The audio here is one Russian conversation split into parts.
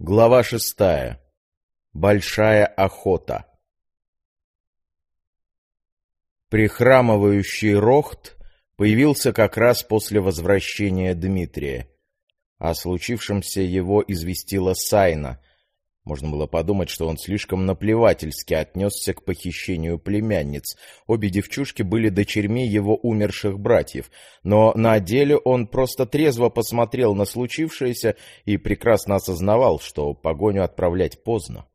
Глава шестая. Большая охота. Прихрамывающий Рохт появился как раз после возвращения Дмитрия. О случившемся его известила Сайна, можно было подумать, что он слишком наплевательски отнесся к похищению племянниц. Обе девчушки были дочерьми его умерших братьев, но на деле он просто трезво посмотрел на случившееся и прекрасно осознавал, что погоню отправлять поздно.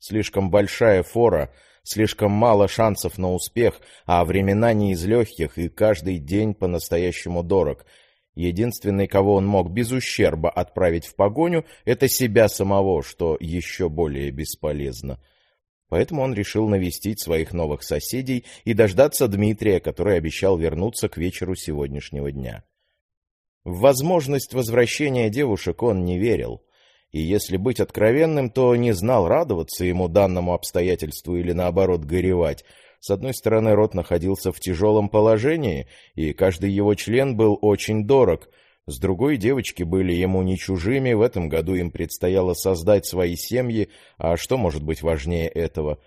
Слишком большая фора, слишком мало шансов на успех, а времена не из легких, и каждый день по-настоящему дорог — Единственный, кого он мог без ущерба отправить в погоню, это себя самого, что еще более бесполезно. Поэтому он решил навестить своих новых соседей и дождаться Дмитрия, который обещал вернуться к вечеру сегодняшнего дня. В возможность возвращения девушек он не верил. И если быть откровенным, то не знал, радоваться ему данному обстоятельству или наоборот горевать — с одной стороны, род находился в тяжелом положении, и каждый его член был очень дорог. С другой, девочки были ему не чужими, в этом году им предстояло создать свои семьи, а что может быть важнее этого?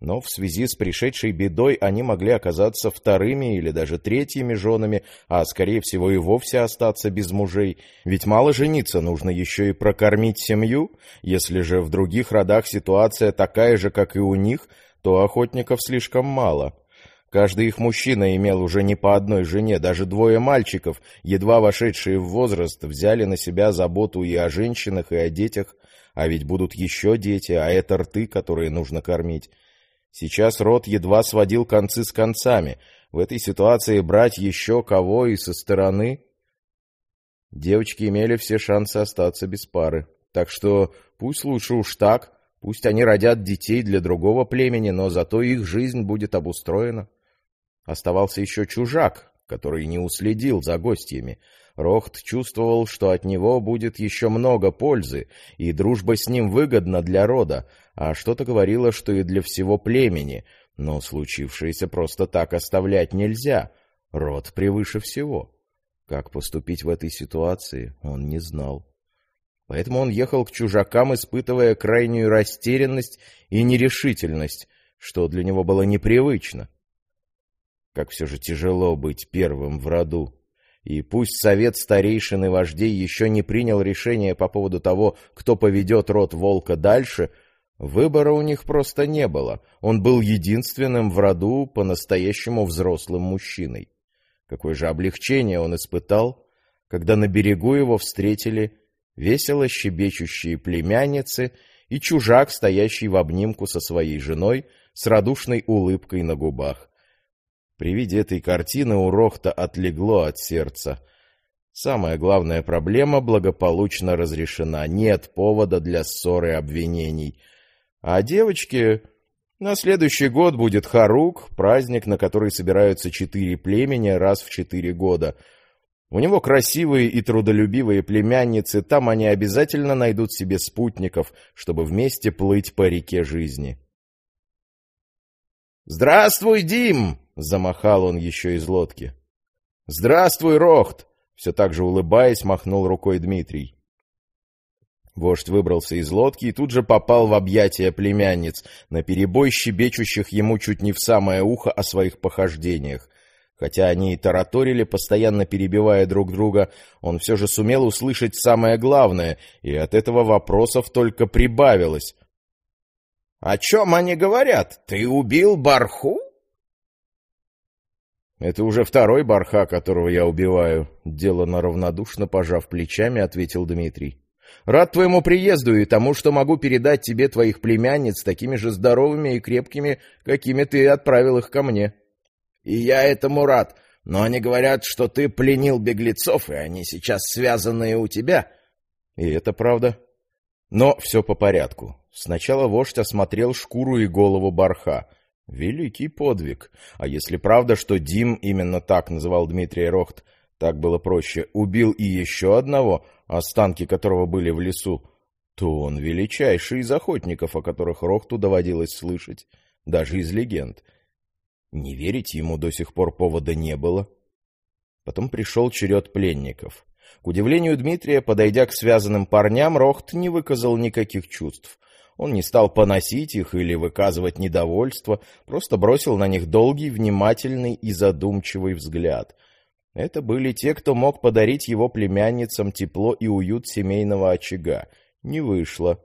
Но в связи с пришедшей бедой они могли оказаться вторыми или даже третьими женами, а, скорее всего, и вовсе остаться без мужей. Ведь мало жениться, нужно еще и прокормить семью. Если же в других родах ситуация такая же, как и у них – то охотников слишком мало. Каждый их мужчина имел уже не по одной жене, даже двое мальчиков, едва вошедшие в возраст, взяли на себя заботу и о женщинах, и о детях, а ведь будут еще дети, а это рты, которые нужно кормить. Сейчас род едва сводил концы с концами. В этой ситуации брать еще кого и со стороны... Девочки имели все шансы остаться без пары. Так что пусть лучше уж так, Пусть они родят детей для другого племени, но зато их жизнь будет обустроена. Оставался еще чужак, который не уследил за гостями. Рохт чувствовал, что от него будет еще много пользы, и дружба с ним выгодна для рода, а что-то говорило, что и для всего племени, но случившееся просто так оставлять нельзя. Род превыше всего. Как поступить в этой ситуации, он не знал. Поэтому он ехал к чужакам, испытывая крайнюю растерянность и нерешительность, что для него было непривычно. Как все же тяжело быть первым в роду. И пусть совет старейшин и вождей еще не принял решение по поводу того, кто поведет род волка дальше, выбора у них просто не было. Он был единственным в роду по-настоящему взрослым мужчиной. Какое же облегчение он испытал, когда на берегу его встретили весело щебечущие племянницы и чужак, стоящий в обнимку со своей женой с радушной улыбкой на губах. При виде этой картины у Рохта отлегло от сердца. Самая главная проблема благополучно разрешена, нет повода для ссоры обвинений. А девочки... На следующий год будет Харук, праздник, на который собираются четыре племени раз в четыре года — у него красивые и трудолюбивые племянницы, там они обязательно найдут себе спутников, чтобы вместе плыть по реке жизни. «Здравствуй, Дим!» — замахал он еще из лодки. «Здравствуй, Рохт!» — все так же улыбаясь, махнул рукой Дмитрий. Вождь выбрался из лодки и тут же попал в объятия племянниц, наперебой щебечущих ему чуть не в самое ухо о своих похождениях. Хотя они и тараторили, постоянно перебивая друг друга, он все же сумел услышать самое главное, и от этого вопросов только прибавилось. — О чем они говорят? Ты убил Барху? — Это уже второй Барха, которого я убиваю, — делано равнодушно пожав плечами, ответил Дмитрий. — Рад твоему приезду и тому, что могу передать тебе твоих племянниц такими же здоровыми и крепкими, какими ты отправил их ко мне. — и я этому рад. Но они говорят, что ты пленил беглецов, и они сейчас связанные у тебя. И это правда. Но все по порядку. Сначала вождь осмотрел шкуру и голову барха. Великий подвиг. А если правда, что Дим, именно так называл Дмитрия Рохт, так было проще, убил и еще одного, останки которого были в лесу, то он величайший из охотников, о которых Рохту доводилось слышать, даже из легенд — не верить ему до сих пор повода не было. Потом пришел черед пленников. К удивлению Дмитрия, подойдя к связанным парням, Рохт не выказал никаких чувств. Он не стал поносить их или выказывать недовольство, просто бросил на них долгий, внимательный и задумчивый взгляд. Это были те, кто мог подарить его племянницам тепло и уют семейного очага. Не вышло.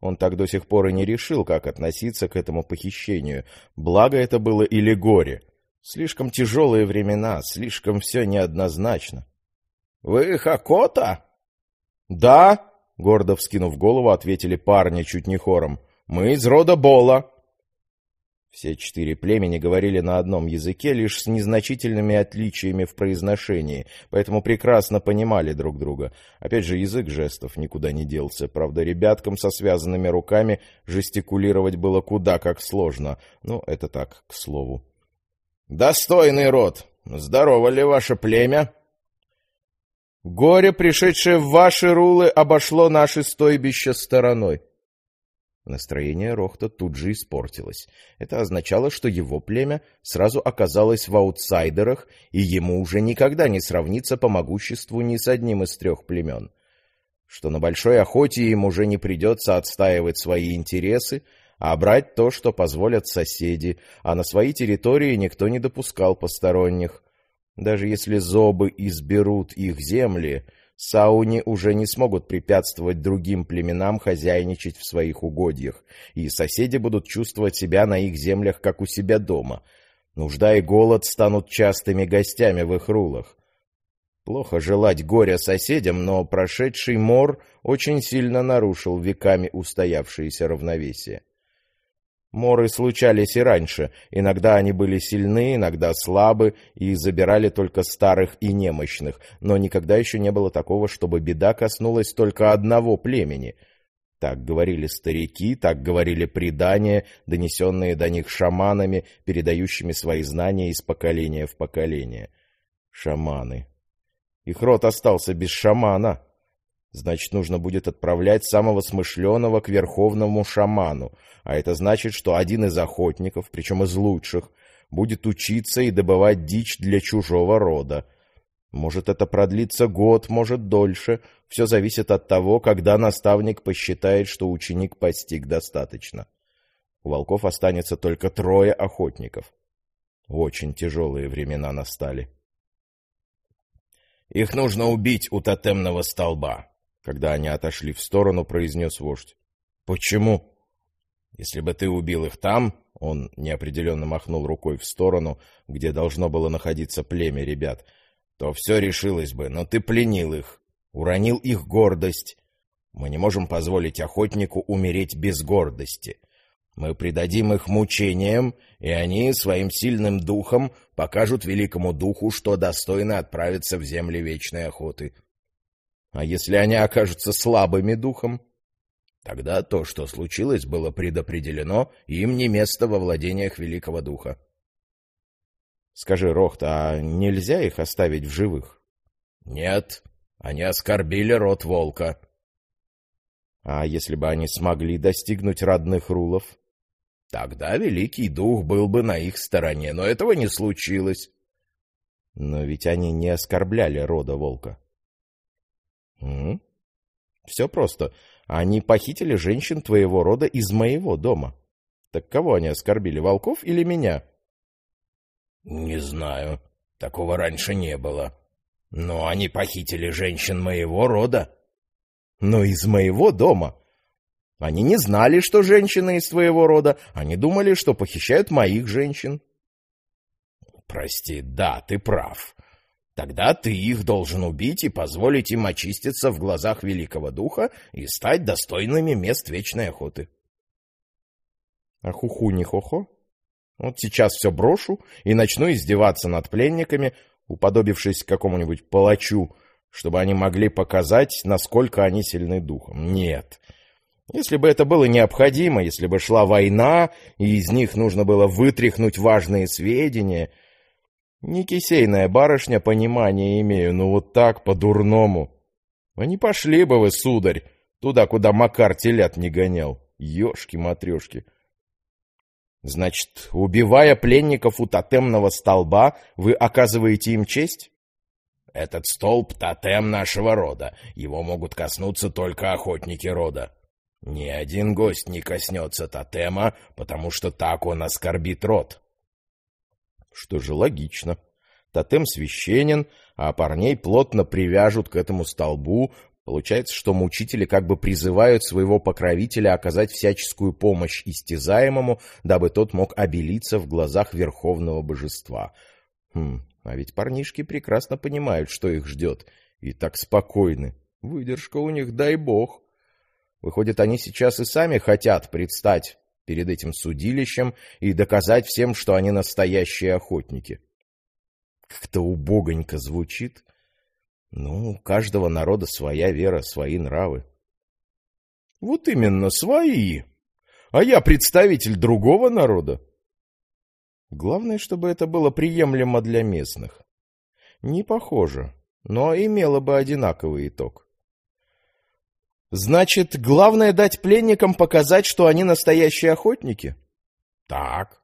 Он так до сих пор и не решил, как относиться к этому похищению. Благо это было или горе. Слишком тяжелые времена, слишком все неоднозначно. — Вы Хакота? — Да, — гордо вскинув голову, ответили парни чуть не хором. — Мы из рода Бола. Все четыре племени говорили на одном языке, лишь с незначительными отличиями в произношении, поэтому прекрасно понимали друг друга. Опять же, язык жестов никуда не делся. Правда, ребяткам со связанными руками жестикулировать было куда как сложно. Ну, это так, к слову. «Достойный род! Здорово ли ваше племя?» «Горе, пришедшее в ваши рулы, обошло наше стойбище стороной», Настроение Рохта тут же испортилось. Это означало, что его племя сразу оказалось в аутсайдерах, и ему уже никогда не сравнится по могуществу ни с одним из трех племен. Что на большой охоте им уже не придется отстаивать свои интересы, а брать то, что позволят соседи, а на свои территории никто не допускал посторонних. Даже если зобы изберут их земли, Сауни уже не смогут препятствовать другим племенам хозяйничать в своих угодьях, и соседи будут чувствовать себя на их землях, как у себя дома. Нужда и голод станут частыми гостями в их рулах. Плохо желать горя соседям, но прошедший мор очень сильно нарушил веками устоявшееся равновесие. Моры случались и раньше. Иногда они были сильны, иногда слабы и забирали только старых и немощных, но никогда еще не было такого, чтобы беда коснулась только одного племени. Так говорили старики, так говорили предания, донесенные до них шаманами, передающими свои знания из поколения в поколение. Шаманы. Их род остался без шамана. Значит, нужно будет отправлять самого смышленого к верховному шаману, а это значит, что один из охотников, причем из лучших, будет учиться и добывать дичь для чужого рода. Может, это продлится год, может, дольше. Все зависит от того, когда наставник посчитает, что ученик постиг достаточно. У волков останется только трое охотников. Очень тяжелые времена настали. «Их нужно убить у тотемного столба», когда они отошли в сторону, произнес вождь. «Почему?» «Если бы ты убил их там...» Он неопределенно махнул рукой в сторону, где должно было находиться племя ребят. «То все решилось бы, но ты пленил их, уронил их гордость. Мы не можем позволить охотнику умереть без гордости. Мы предадим их мучениям, и они своим сильным духом покажут великому духу, что достойно отправиться в земли вечной охоты». А если они окажутся слабыми духом? Тогда то, что случилось, было предопределено, и им не место во владениях Великого Духа. Скажи, Рохт, а нельзя их оставить в живых? Нет, они оскорбили род волка. А если бы они смогли достигнуть родных рулов? Тогда Великий Дух был бы на их стороне, но этого не случилось. Но ведь они не оскорбляли рода волка. Угу. Все просто. Они похитили женщин твоего рода из моего дома. Так кого они оскорбили, волков или меня? Не знаю. Такого раньше не было. Но они похитили женщин моего рода. Но из моего дома. Они не знали, что женщины из твоего рода. Они думали, что похищают моих женщин. Прости, да, ты прав. Тогда ты их должен убить и позволить им очиститься в глазах Великого Духа и стать достойными мест вечной охоты. А хуху не хохо? Вот сейчас все брошу и начну издеваться над пленниками, уподобившись какому-нибудь палачу, чтобы они могли показать, насколько они сильны духом. Нет. Если бы это было необходимо, если бы шла война, и из них нужно было вытряхнуть важные сведения — не кисейная барышня, понимания имею, но вот так, по-дурному. А не пошли бы вы, сударь, туда, куда Макар телят не гонял. Ёшки-матрёшки. Значит, убивая пленников у тотемного столба, вы оказываете им честь? Этот столб — тотем нашего рода. Его могут коснуться только охотники рода. Ни один гость не коснется тотема, потому что так он оскорбит род. Что же логично. Тотем священен, а парней плотно привяжут к этому столбу. Получается, что мучители как бы призывают своего покровителя оказать всяческую помощь истязаемому, дабы тот мог обелиться в глазах верховного божества. Хм, а ведь парнишки прекрасно понимают, что их ждет, и так спокойны. Выдержка у них, дай бог. Выходит, они сейчас и сами хотят предстать перед этим судилищем и доказать всем, что они настоящие охотники. Как-то убогонько звучит. Ну, у каждого народа своя вера, свои нравы. Вот именно, свои. А я представитель другого народа. Главное, чтобы это было приемлемо для местных. Не похоже, но имело бы одинаковый итог. Значит, главное дать пленникам показать, что они настоящие охотники? Так.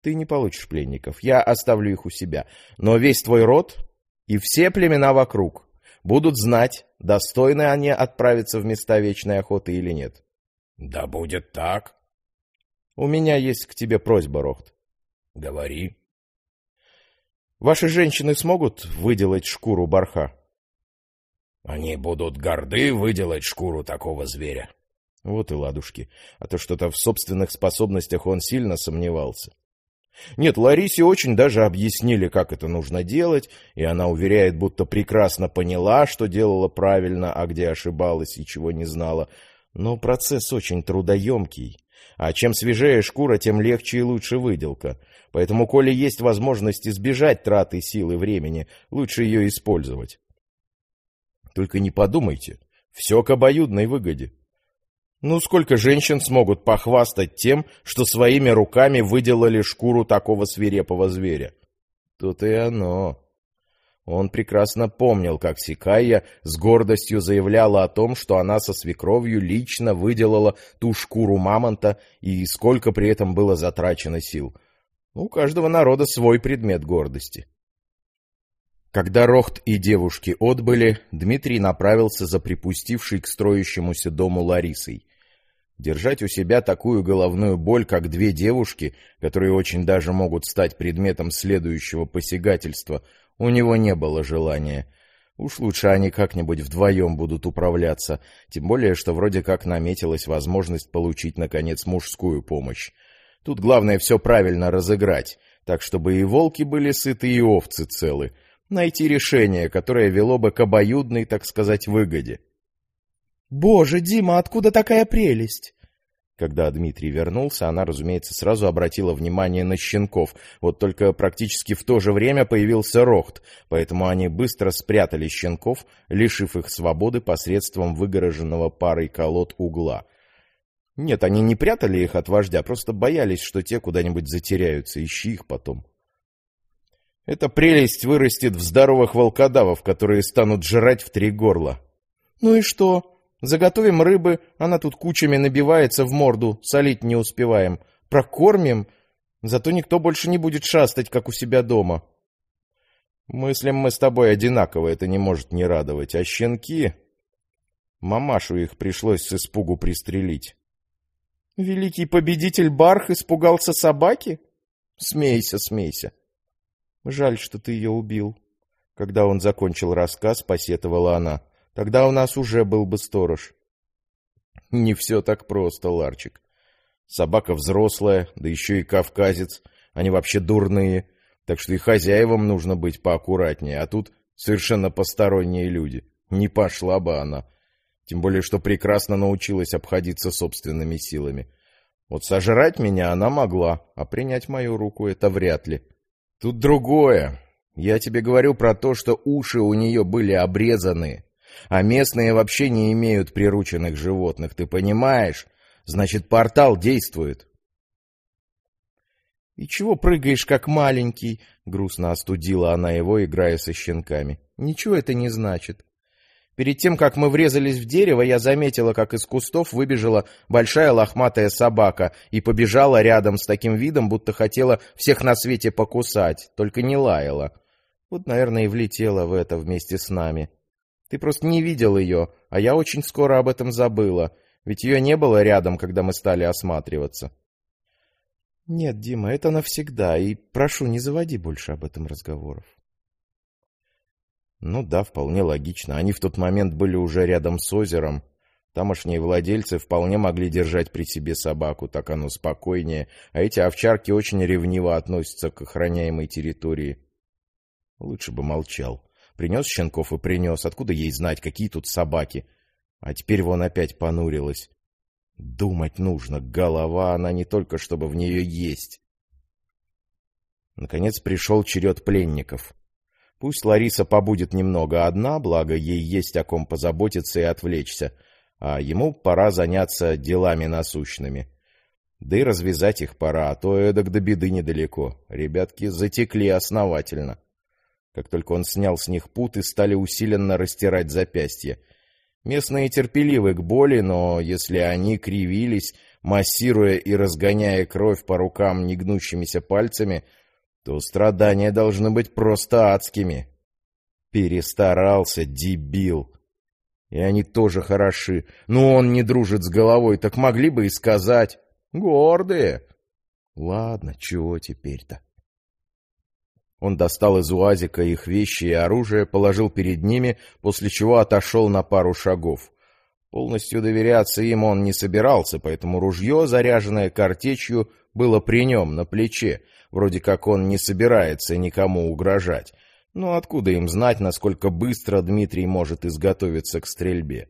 Ты не получишь пленников, я оставлю их у себя. Но весь твой род и все племена вокруг будут знать, достойны они отправиться в места вечной охоты или нет. Да будет так. У меня есть к тебе просьба, Рохт. Говори. Ваши женщины смогут выделать шкуру барха? Они будут горды выделать шкуру такого зверя. Вот и ладушки. А то что-то в собственных способностях он сильно сомневался. Нет, Ларисе очень даже объяснили, как это нужно делать, и она уверяет, будто прекрасно поняла, что делала правильно, а где ошибалась и чего не знала. Но процесс очень трудоемкий. А чем свежее шкура, тем легче и лучше выделка. Поэтому, коли есть возможность избежать траты сил и времени, лучше ее использовать. Только не подумайте, все к обоюдной выгоде. Ну, сколько женщин смогут похвастать тем, что своими руками выделали шкуру такого свирепого зверя? Тут и оно. Он прекрасно помнил, как Сикайя с гордостью заявляла о том, что она со свекровью лично выделала ту шкуру мамонта и сколько при этом было затрачено сил. У каждого народа свой предмет гордости. Когда Рохт и девушки отбыли, Дмитрий направился за припустившей к строящемуся дому Ларисой. Держать у себя такую головную боль, как две девушки, которые очень даже могут стать предметом следующего посягательства, у него не было желания. Уж лучше они как-нибудь вдвоем будут управляться, тем более, что вроде как наметилась возможность получить, наконец, мужскую помощь. Тут главное все правильно разыграть, так чтобы и волки были сыты, и овцы целы — найти решение, которое вело бы к обоюдной, так сказать, выгоде. «Боже, Дима, откуда такая прелесть?» Когда Дмитрий вернулся, она, разумеется, сразу обратила внимание на щенков. Вот только практически в то же время появился Рохт, поэтому они быстро спрятали щенков, лишив их свободы посредством выгороженного парой колод угла. Нет, они не прятали их от вождя, просто боялись, что те куда-нибудь затеряются, ищи их потом. Эта прелесть вырастет в здоровых волкодавов, которые станут жрать в три горла. Ну и что? Заготовим рыбы, она тут кучами набивается в морду, солить не успеваем. Прокормим, зато никто больше не будет шастать, как у себя дома. Мыслим мы с тобой одинаково, это не может не радовать. А щенки... Мамашу их пришлось с испугу пристрелить. Великий победитель Барх испугался собаки? Смейся, смейся. Жаль, что ты ее убил. Когда он закончил рассказ, посетовала она. Тогда у нас уже был бы сторож. Не все так просто, Ларчик. Собака взрослая, да еще и кавказец. Они вообще дурные. Так что и хозяевам нужно быть поаккуратнее. А тут совершенно посторонние люди. Не пошла бы она. Тем более, что прекрасно научилась обходиться собственными силами. Вот сожрать меня она могла, а принять мою руку — это вряд ли. Тут другое. Я тебе говорю про то, что уши у нее были обрезаны, а местные вообще не имеют прирученных животных, ты понимаешь? Значит, портал действует. «И чего прыгаешь, как маленький?» — грустно остудила она его, играя со щенками. «Ничего это не значит. Перед тем, как мы врезались в дерево, я заметила, как из кустов выбежала большая лохматая собака и побежала рядом с таким видом, будто хотела всех на свете покусать, только не лаяла. Вот, наверное, и влетела в это вместе с нами. Ты просто не видел ее, а я очень скоро об этом забыла, ведь ее не было рядом, когда мы стали осматриваться. Нет, Дима, это навсегда, и прошу, не заводи больше об этом разговоров. Ну да, вполне логично. Они в тот момент были уже рядом с озером. Тамошние владельцы вполне могли держать при себе собаку, так оно спокойнее, а эти овчарки очень ревниво относятся к охраняемой территории. Лучше бы молчал. Принес щенков и принес. Откуда ей знать, какие тут собаки? А теперь вон опять понурилась. Думать нужно. Голова, она не только, чтобы в нее есть. Наконец пришел черед пленников. Пусть Лариса побудет немного одна, благо ей есть о ком позаботиться и отвлечься, а ему пора заняться делами насущными. Да и развязать их пора, а то эдак до беды недалеко. Ребятки затекли основательно. Как только он снял с них путы, стали усиленно растирать запястья. Местные терпеливы к боли, но если они кривились, массируя и разгоняя кровь по рукам негнущимися пальцами, то страдания должны быть просто адскими. Перестарался, дебил. И они тоже хороши. Но он не дружит с головой, так могли бы и сказать. Гордые. Ладно, чего теперь-то? Он достал из уазика их вещи и оружие, положил перед ними, после чего отошел на пару шагов. Полностью доверяться им он не собирался, поэтому ружье, заряженное картечью, было при нем, на плече. Вроде как он не собирается никому угрожать. Но откуда им знать, насколько быстро Дмитрий может изготовиться к стрельбе?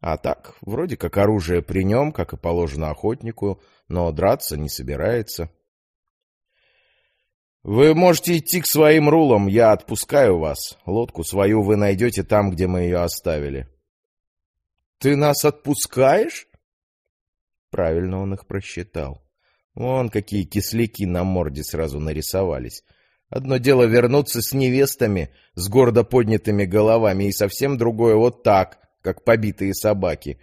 А так, вроде как оружие при нем, как и положено охотнику, но драться не собирается. Вы можете идти к своим рулам, я отпускаю вас. Лодку свою вы найдете там, где мы ее оставили. Ты нас отпускаешь? Правильно он их просчитал. Вон какие кисляки на морде сразу нарисовались. Одно дело вернуться с невестами, с гордо поднятыми головами, и совсем другое вот так, как побитые собаки.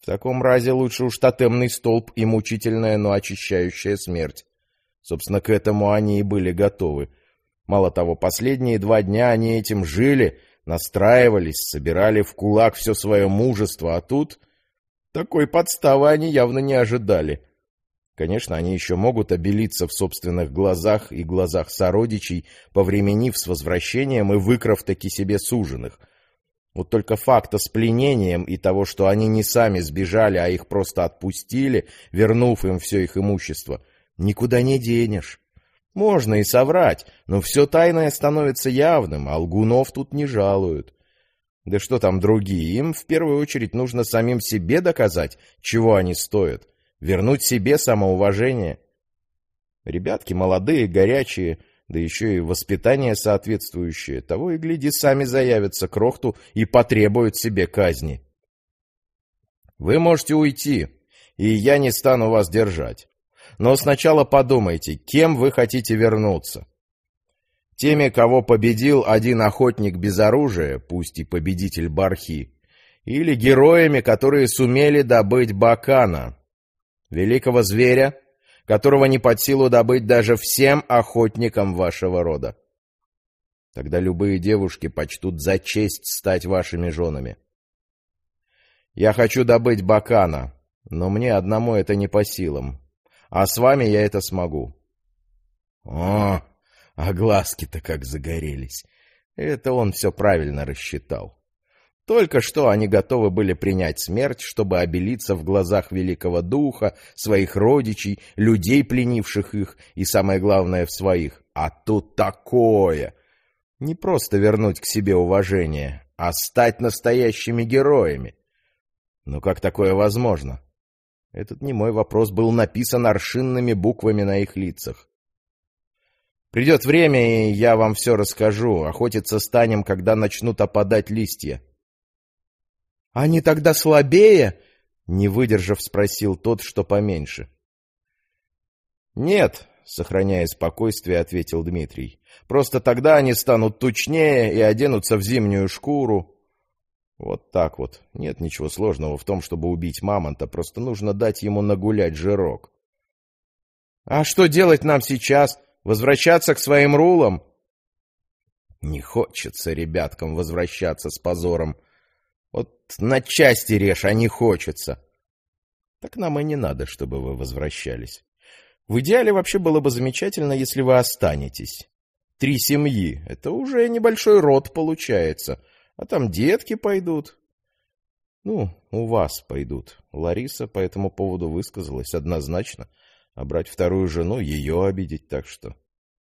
В таком разе лучше уж тотемный столб и мучительная, но очищающая смерть. Собственно, к этому они и были готовы. Мало того, последние два дня они этим жили, настраивались, собирали в кулак все свое мужество, а тут... Такой подставы они явно не ожидали. Конечно, они еще могут обелиться в собственных глазах и глазах сородичей, повременив с возвращением и выкрав таки себе суженых. Вот только факта с пленением и того, что они не сами сбежали, а их просто отпустили, вернув им все их имущество — никуда не денешь. Можно и соврать, но все тайное становится явным, а лгунов тут не жалуют. Да что там другие, им в первую очередь нужно самим себе доказать, чего они стоят, вернуть себе самоуважение. Ребятки молодые, горячие, да еще и воспитание соответствующее, того и гляди, сами заявятся к Рохту и потребуют себе казни. Вы можете уйти, и я не стану вас держать. Но сначала подумайте, кем вы хотите вернуться. Теми, кого победил один охотник без оружия, пусть и победитель Бархи, или героями, которые сумели добыть Бакана, великого зверя, которого не под силу добыть даже всем охотникам вашего рода. Тогда любые девушки почтут за честь стать вашими женами. Я хочу добыть Бакана, но мне одному это не по силам. А с вами я это смогу. О, а глазки-то как загорелись. Это он все правильно рассчитал. Только что они готовы были принять смерть, чтобы обелиться в глазах великого духа, своих родичей, людей, пленивших их, и, самое главное, в своих. А тут такое! Не просто вернуть к себе уважение, а стать настоящими героями. Но как такое возможно? Этот не мой вопрос был написан аршинными буквами на их лицах. Придет время, и я вам все расскажу. Охотиться станем, когда начнут опадать листья. — Они тогда слабее? — не выдержав, спросил тот, что поменьше. — Нет, — сохраняя спокойствие, ответил Дмитрий. — Просто тогда они станут тучнее и оденутся в зимнюю шкуру. Вот так вот. Нет ничего сложного в том, чтобы убить мамонта, просто нужно дать ему нагулять жирок. — А что делать нам сейчас? Возвращаться к своим рулам? Не хочется ребяткам возвращаться с позором. Вот на части режь, а не хочется. Так нам и не надо, чтобы вы возвращались. В идеале вообще было бы замечательно, если вы останетесь. Три семьи — это уже небольшой род получается. А там детки пойдут. Ну, у вас пойдут. Лариса по этому поводу высказалась однозначно. А брать вторую жену — ее обидеть, так что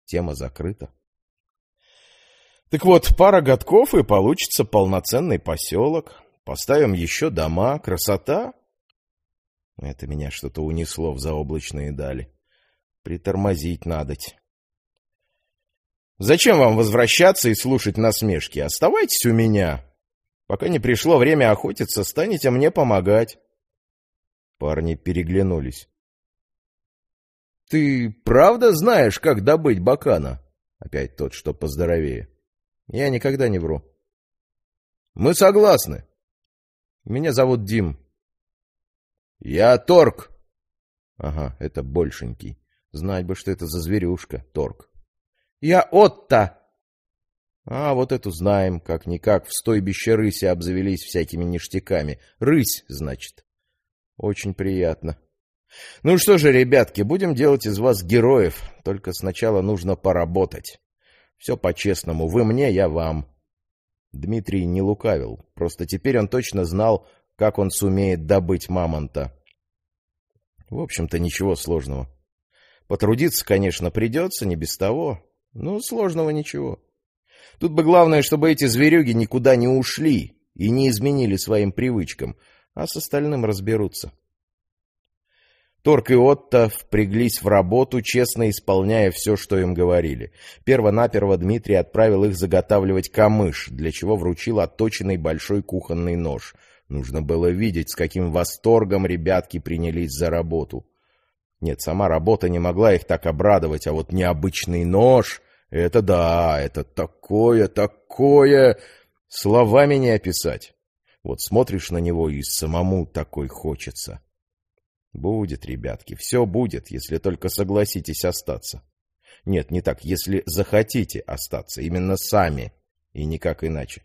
тема закрыта. Так вот, пара годков, и получится полноценный поселок. Поставим еще дома. Красота. Это меня что-то унесло в заоблачные дали. Притормозить надоть. Зачем вам возвращаться и слушать насмешки? Оставайтесь у меня. Пока не пришло время охотиться, станете мне помогать. Парни переглянулись. — Ты правда знаешь, как добыть бакана? Опять тот, что поздоровее. Я никогда не вру. Мы согласны. Меня зовут Дим. Я Торг. Ага, это большенький. Знать бы, что это за зверюшка, Торг. Я Отто. А вот эту знаем, как-никак в стойбище рыси обзавелись всякими ништяками. Рысь, значит. Очень приятно. Ну что же, ребятки, будем делать из вас героев, только сначала нужно поработать. Все по-честному. Вы мне, я вам. Дмитрий не лукавил. Просто теперь он точно знал, как он сумеет добыть мамонта. В общем-то, ничего сложного. Потрудиться, конечно, придется, не без того. Но сложного ничего. Тут бы главное, чтобы эти зверюги никуда не ушли и не изменили своим привычкам, а с остальным разберутся. Торг и Отто впряглись в работу, честно исполняя все, что им говорили. Перво-наперво Дмитрий отправил их заготавливать камыш, для чего вручил отточенный большой кухонный нож. Нужно было видеть, с каким восторгом ребятки принялись за работу. Нет, сама работа не могла их так обрадовать, а вот необычный нож — это да, это такое, такое... Словами не описать. Вот смотришь на него, и самому такой хочется. Будет, ребятки, все будет, если только согласитесь остаться. Нет, не так, если захотите остаться, именно сами, и никак иначе.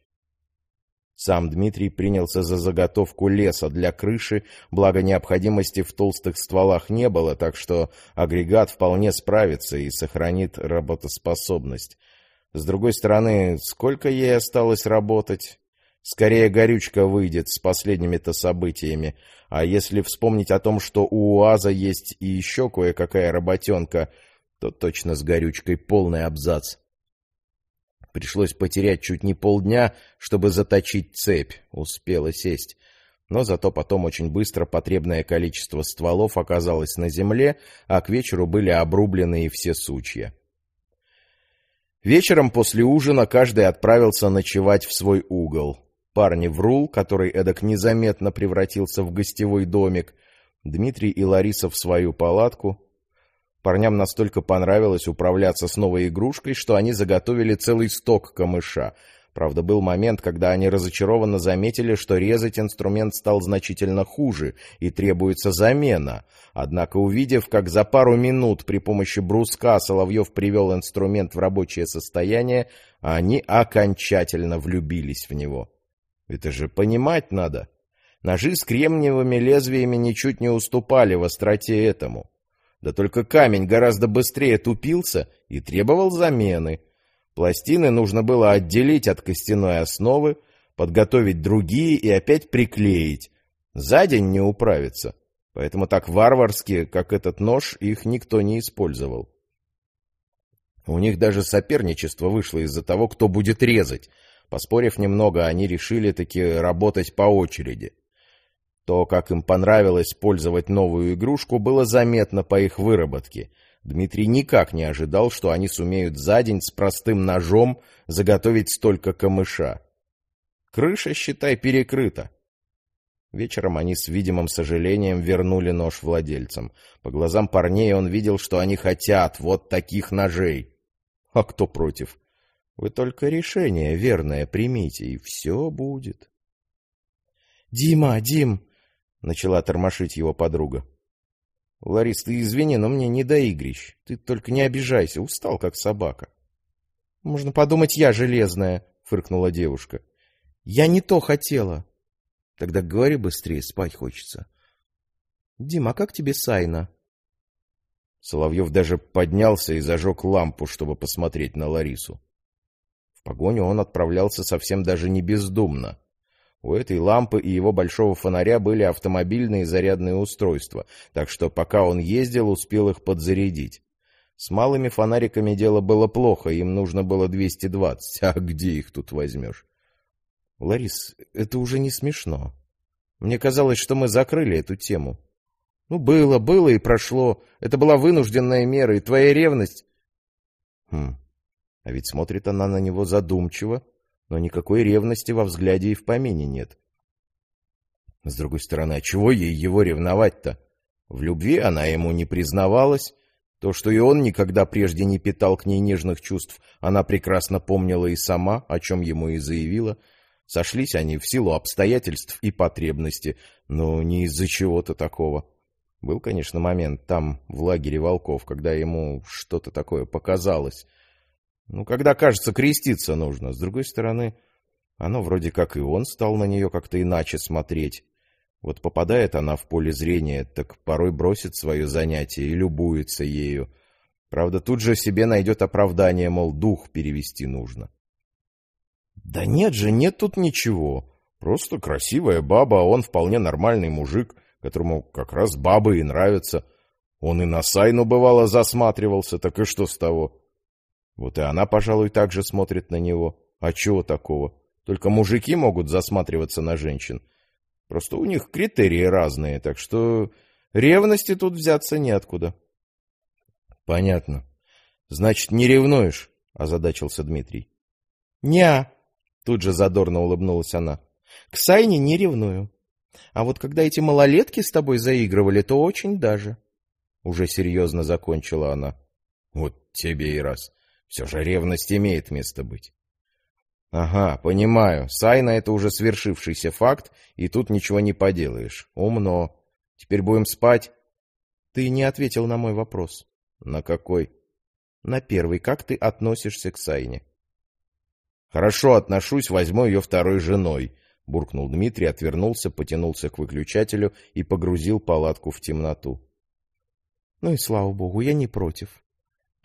Сам Дмитрий принялся за заготовку леса для крыши, благо необходимости в толстых стволах не было, так что агрегат вполне справится и сохранит работоспособность. С другой стороны, сколько ей осталось работать? Скорее горючка выйдет с последними-то событиями. А если вспомнить о том, что у УАЗа есть и еще кое-какая работенка, то точно с горючкой полный абзац. Пришлось потерять чуть не полдня, чтобы заточить цепь. Успела сесть. Но зато потом очень быстро потребное количество стволов оказалось на земле, а к вечеру были обрублены и все сучья. Вечером после ужина каждый отправился ночевать в свой угол парни в рул, который эдак незаметно превратился в гостевой домик, Дмитрий и Лариса в свою палатку. Парням настолько понравилось управляться с новой игрушкой, что они заготовили целый сток камыша. Правда, был момент, когда они разочарованно заметили, что резать инструмент стал значительно хуже и требуется замена. Однако, увидев, как за пару минут при помощи бруска Соловьев привел инструмент в рабочее состояние, они окончательно влюбились в него. Это же понимать надо. Ножи с кремниевыми лезвиями ничуть не уступали в остроте этому. Да только камень гораздо быстрее тупился и требовал замены. Пластины нужно было отделить от костяной основы, подготовить другие и опять приклеить. За день не управиться. Поэтому так варварски, как этот нож, их никто не использовал. У них даже соперничество вышло из-за того, кто будет резать — Поспорив немного, они решили таки работать по очереди. То, как им понравилось пользовать новую игрушку, было заметно по их выработке. Дмитрий никак не ожидал, что они сумеют за день с простым ножом заготовить столько камыша. Крыша, считай, перекрыта. Вечером они с видимым сожалением вернули нож владельцам. По глазам парней он видел, что они хотят вот таких ножей. А кто против? Вы только решение верное примите, и все будет. — Дима, Дим! — начала тормошить его подруга. — Ларис, ты извини, но мне не до игрищ. Ты только не обижайся, устал, как собака. — Можно подумать, я железная, фыркнула девушка. Я не то хотела. Тогда говори быстрее, спать хочется. Дима, а как тебе Сайна? Соловьев даже поднялся и зажег лампу, чтобы посмотреть на Ларису. Погоню он отправлялся совсем даже не бездумно. У этой лампы и его большого фонаря были автомобильные зарядные устройства, так что пока он ездил, успел их подзарядить. С малыми фонариками дело было плохо, им нужно было 220, а где их тут возьмешь? Ларис, это уже не смешно. Мне казалось, что мы закрыли эту тему. Ну, было, было и прошло. Это была вынужденная мера, и твоя ревность... Хм, а ведь смотрит она на него задумчиво, но никакой ревности во взгляде и в помине нет. С другой стороны, а чего ей его ревновать-то? В любви она ему не признавалась. То, что и он никогда прежде не питал к ней нежных чувств, она прекрасно помнила и сама, о чем ему и заявила. Сошлись они в силу обстоятельств и потребности, но не из-за чего-то такого. Был, конечно, момент там, в лагере волков, когда ему что-то такое показалось. Ну, когда, кажется, креститься нужно. С другой стороны, оно вроде как и он стал на нее как-то иначе смотреть. Вот попадает она в поле зрения, так порой бросит свое занятие и любуется ею. Правда, тут же себе найдет оправдание, мол, дух перевести нужно. Да нет же, нет тут ничего. Просто красивая баба, а он вполне нормальный мужик — которому как раз бабы и нравятся. Он и на Сайну бывало засматривался, так и что с того? Вот и она, пожалуй, так же смотрит на него. А чего такого? Только мужики могут засматриваться на женщин. Просто у них критерии разные, так что ревности тут взяться неоткуда. — Понятно. Значит, не ревнуешь? — озадачился Дмитрий. — Ня, — тут же задорно улыбнулась она. — К Сайне не ревную. А вот когда эти малолетки с тобой заигрывали, то очень даже. Уже серьезно закончила она. Вот тебе и раз. Все же ревность имеет место быть. Ага, понимаю. Сайна — это уже свершившийся факт, и тут ничего не поделаешь. Умно. Теперь будем спать? Ты не ответил на мой вопрос. На какой? На первый. Как ты относишься к Сайне? Хорошо отношусь, возьму ее второй женой. — буркнул Дмитрий, отвернулся, потянулся к выключателю и погрузил палатку в темноту. — Ну и слава богу, я не против.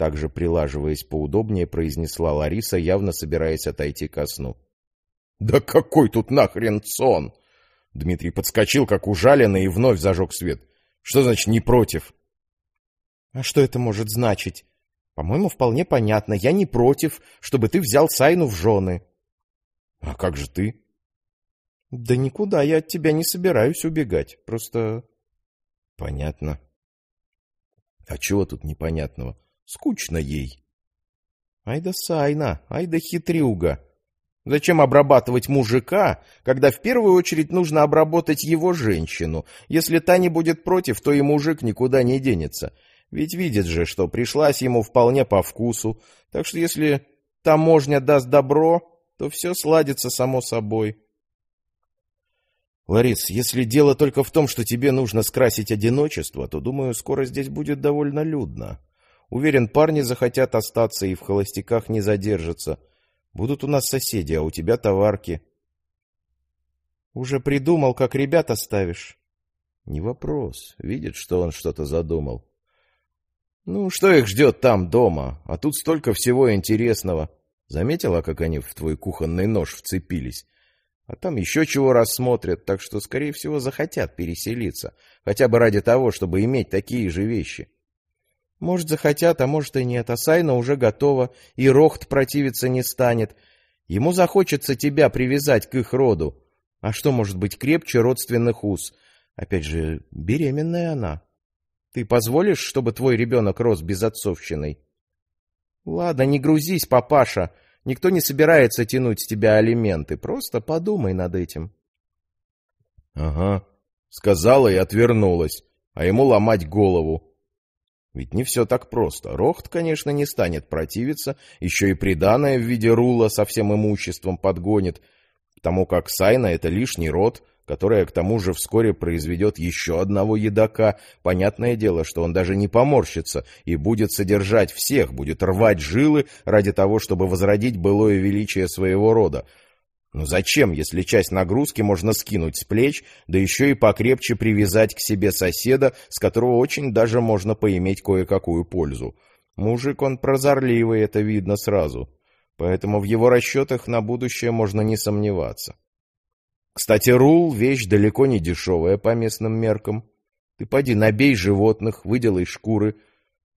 Также, прилаживаясь поудобнее, произнесла Лариса, явно собираясь отойти ко сну. — Да какой тут нахрен сон! Дмитрий подскочил, как ужаленный, и вновь зажег свет. — Что значит «не против»? — А что это может значить? По-моему, вполне понятно. Я не против, чтобы ты взял Сайну в жены. — А как же ты? Да никуда я от тебя не собираюсь убегать. Просто... Понятно. А чего тут непонятного? Скучно ей. Ай да Сайна, ай да хитрюга. Зачем обрабатывать мужика, когда в первую очередь нужно обработать его женщину? Если та не будет против, то и мужик никуда не денется. Ведь видит же, что пришлась ему вполне по вкусу. Так что если таможня даст добро, то все сладится само собой. Ларис, если дело только в том, что тебе нужно скрасить одиночество, то, думаю, скоро здесь будет довольно людно. Уверен, парни захотят остаться и в холостяках не задержатся. Будут у нас соседи, а у тебя товарки. Уже придумал, как ребят оставишь? Не вопрос. Видит, что он что-то задумал. Ну, что их ждет там, дома? А тут столько всего интересного. Заметила, как они в твой кухонный нож вцепились? А там еще чего рассмотрят, так что, скорее всего, захотят переселиться. Хотя бы ради того, чтобы иметь такие же вещи. Может, захотят, а может и нет. А Сайна уже готова, и Рохт противиться не станет. Ему захочется тебя привязать к их роду. А что может быть крепче родственных уз? Опять же, беременная она. Ты позволишь, чтобы твой ребенок рос безотцовщиной? Ладно, не грузись, папаша. Никто не собирается тянуть с тебя алименты. Просто подумай над этим. — Ага, — сказала и отвернулась, а ему ломать голову. Ведь не все так просто. Рохт, конечно, не станет противиться, еще и приданное в виде рула со всем имуществом подгонит, потому как Сайна — это лишний род, которая к тому же вскоре произведет еще одного едока. Понятное дело, что он даже не поморщится и будет содержать всех, будет рвать жилы ради того, чтобы возродить былое величие своего рода. Но зачем, если часть нагрузки можно скинуть с плеч, да еще и покрепче привязать к себе соседа, с которого очень даже можно поиметь кое-какую пользу? Мужик он прозорливый, это видно сразу. Поэтому в его расчетах на будущее можно не сомневаться. Кстати, рул — вещь далеко не дешевая по местным меркам. Ты поди набей животных, выделай шкуры.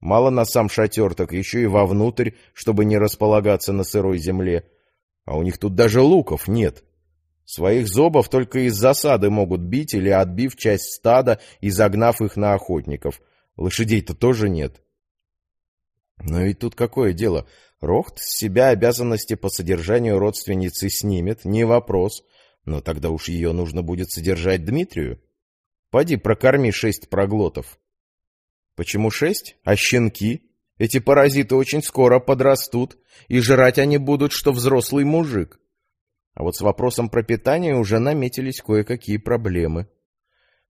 Мало на сам шатер, так еще и вовнутрь, чтобы не располагаться на сырой земле. А у них тут даже луков нет. Своих зобов только из засады могут бить или отбив часть стада и загнав их на охотников. Лошадей-то тоже нет. Но ведь тут какое дело? Рохт с себя обязанности по содержанию родственницы снимет, не вопрос. Но тогда уж ее нужно будет содержать Дмитрию. Пойди прокорми шесть проглотов. Почему шесть? А щенки? Эти паразиты очень скоро подрастут, и жрать они будут, что взрослый мужик. А вот с вопросом пропитания уже наметились кое-какие проблемы.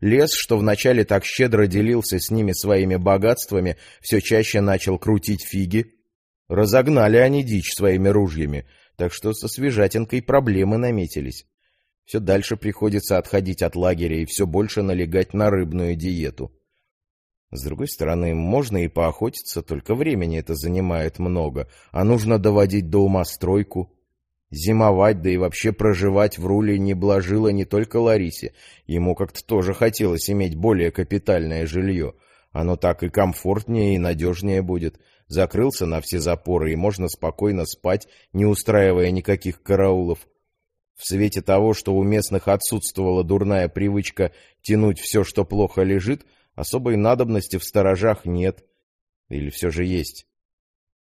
Лес, что вначале так щедро делился с ними своими богатствами, все чаще начал крутить фиги. Разогнали они дичь своими ружьями, так что со свежатинкой проблемы наметились. Все дальше приходится отходить от лагеря и все больше налегать на рыбную диету. С другой стороны, можно и поохотиться, только времени это занимает много, а нужно доводить до ума стройку. Зимовать, да и вообще проживать в руле не блажило не только Ларисе. Ему как-то тоже хотелось иметь более капитальное жилье. Оно так и комфортнее, и надежнее будет. Закрылся на все запоры, и можно спокойно спать, не устраивая никаких караулов. В свете того, что у местных отсутствовала дурная привычка тянуть все, что плохо лежит, Особой надобности в сторожах нет. Или все же есть?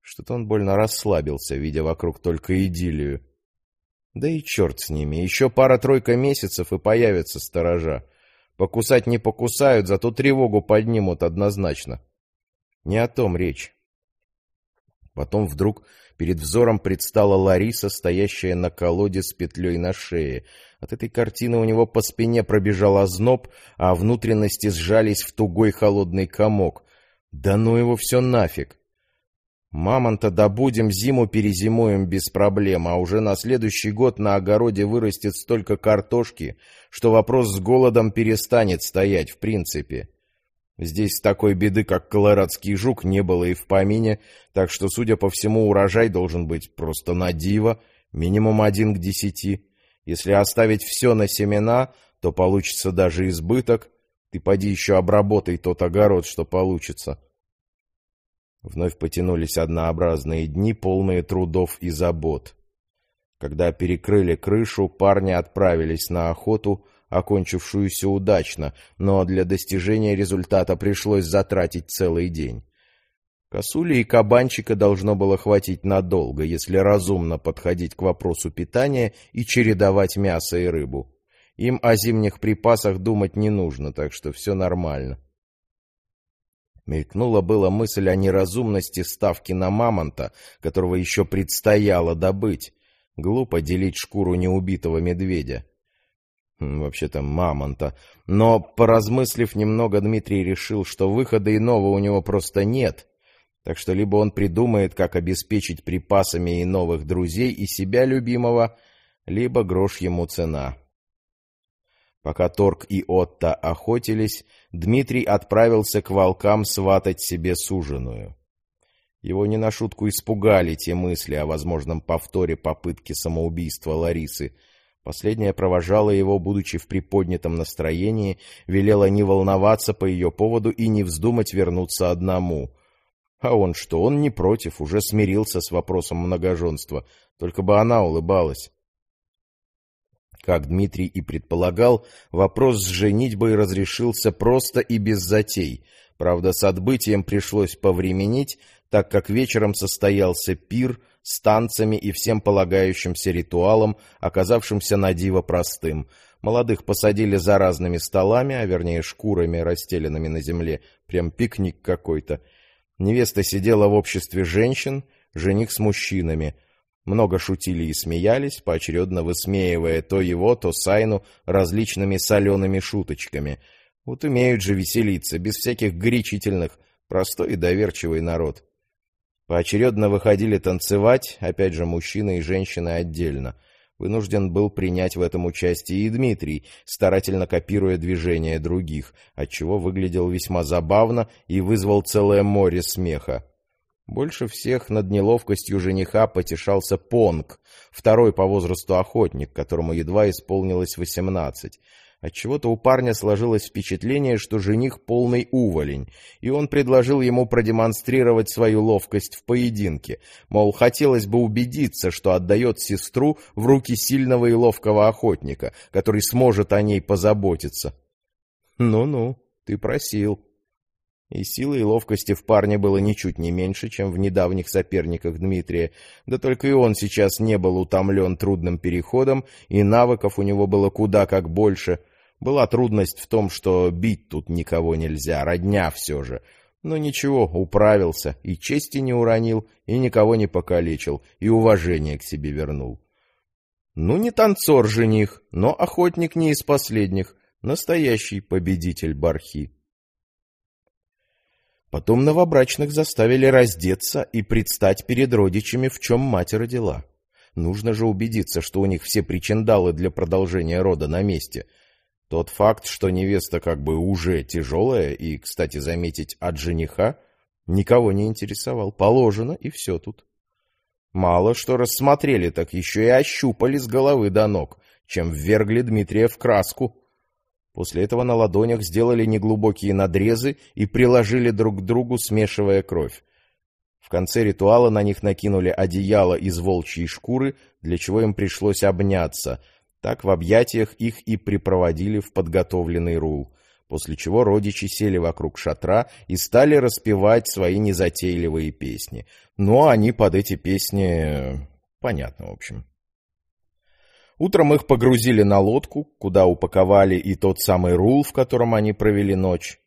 Что-то он больно расслабился, видя вокруг только идиллию. Да и черт с ними, еще пара-тройка месяцев и появятся сторожа. Покусать не покусают, зато тревогу поднимут однозначно. Не о том речь. Потом вдруг перед взором предстала Лариса, стоящая на колоде с петлей на шее. От этой картины у него по спине пробежал озноб, а внутренности сжались в тугой холодный комок. Да ну его все нафиг! Мамонта добудем, зиму перезимуем без проблем, а уже на следующий год на огороде вырастет столько картошки, что вопрос с голодом перестанет стоять в принципе. Здесь такой беды, как колорадский жук, не было и в помине, так что, судя по всему, урожай должен быть просто на диво, минимум один к десяти. Если оставить все на семена, то получится даже избыток. Ты поди еще обработай тот огород, что получится. Вновь потянулись однообразные дни, полные трудов и забот. Когда перекрыли крышу, парни отправились на охоту, окончившуюся удачно, но для достижения результата пришлось затратить целый день. Косули и кабанчика должно было хватить надолго, если разумно подходить к вопросу питания и чередовать мясо и рыбу. Им о зимних припасах думать не нужно, так что все нормально. Мелькнула была мысль о неразумности ставки на мамонта, которого еще предстояло добыть. Глупо делить шкуру неубитого медведя. Вообще-то мамонта. Но, поразмыслив немного, Дмитрий решил, что выхода иного у него просто нет. Так что либо он придумает, как обеспечить припасами и новых друзей, и себя любимого, либо грош ему цена. Пока Торг и Отто охотились, Дмитрий отправился к волкам сватать себе суженую. Его не на шутку испугали те мысли о возможном повторе попытки самоубийства Ларисы — Последняя провожала его, будучи в приподнятом настроении, велела не волноваться по ее поводу и не вздумать вернуться одному. А он что, он не против, уже смирился с вопросом многоженства, только бы она улыбалась. Как Дмитрий и предполагал, вопрос с женитьбой разрешился просто и без затей. Правда, с отбытием пришлось повременить, так как вечером состоялся пир — с танцами и всем полагающимся ритуалом, оказавшимся на диво простым. Молодых посадили за разными столами, а вернее шкурами, расстеленными на земле. Прям пикник какой-то. Невеста сидела в обществе женщин, жених с мужчинами. Много шутили и смеялись, поочередно высмеивая то его, то Сайну различными солеными шуточками. Вот умеют же веселиться, без всяких горячительных, простой и доверчивый народ. Поочередно выходили танцевать, опять же, мужчины и женщины отдельно. Вынужден был принять в этом участие и Дмитрий, старательно копируя движения других, отчего выглядел весьма забавно и вызвал целое море смеха. Больше всех над неловкостью жениха потешался Понг, второй по возрасту охотник, которому едва исполнилось восемнадцать. Отчего-то у парня сложилось впечатление, что жених полный уволень, и он предложил ему продемонстрировать свою ловкость в поединке. Мол, хотелось бы убедиться, что отдает сестру в руки сильного и ловкого охотника, который сможет о ней позаботиться. «Ну-ну, ты просил». И силы и ловкости в парне было ничуть не меньше, чем в недавних соперниках Дмитрия, да только и он сейчас не был утомлен трудным переходом, и навыков у него было куда как больше — была трудность в том, что бить тут никого нельзя, родня все же. Но ничего, управился, и чести не уронил, и никого не покалечил, и уважение к себе вернул. Ну, не танцор жених, но охотник не из последних, настоящий победитель бархи. Потом новобрачных заставили раздеться и предстать перед родичами, в чем мать родила. Нужно же убедиться, что у них все причиндалы для продолжения рода на месте — тот факт, что невеста как бы уже тяжелая, и, кстати, заметить, от жениха, никого не интересовал. Положено, и все тут. Мало что рассмотрели, так еще и ощупали с головы до ног, чем ввергли Дмитрия в краску. После этого на ладонях сделали неглубокие надрезы и приложили друг к другу, смешивая кровь. В конце ритуала на них накинули одеяло из волчьей шкуры, для чего им пришлось обняться — так в объятиях их и припроводили в подготовленный рул, после чего родичи сели вокруг шатра и стали распевать свои незатейливые песни. Но они под эти песни... понятно, в общем. Утром их погрузили на лодку, куда упаковали и тот самый рул, в котором они провели ночь.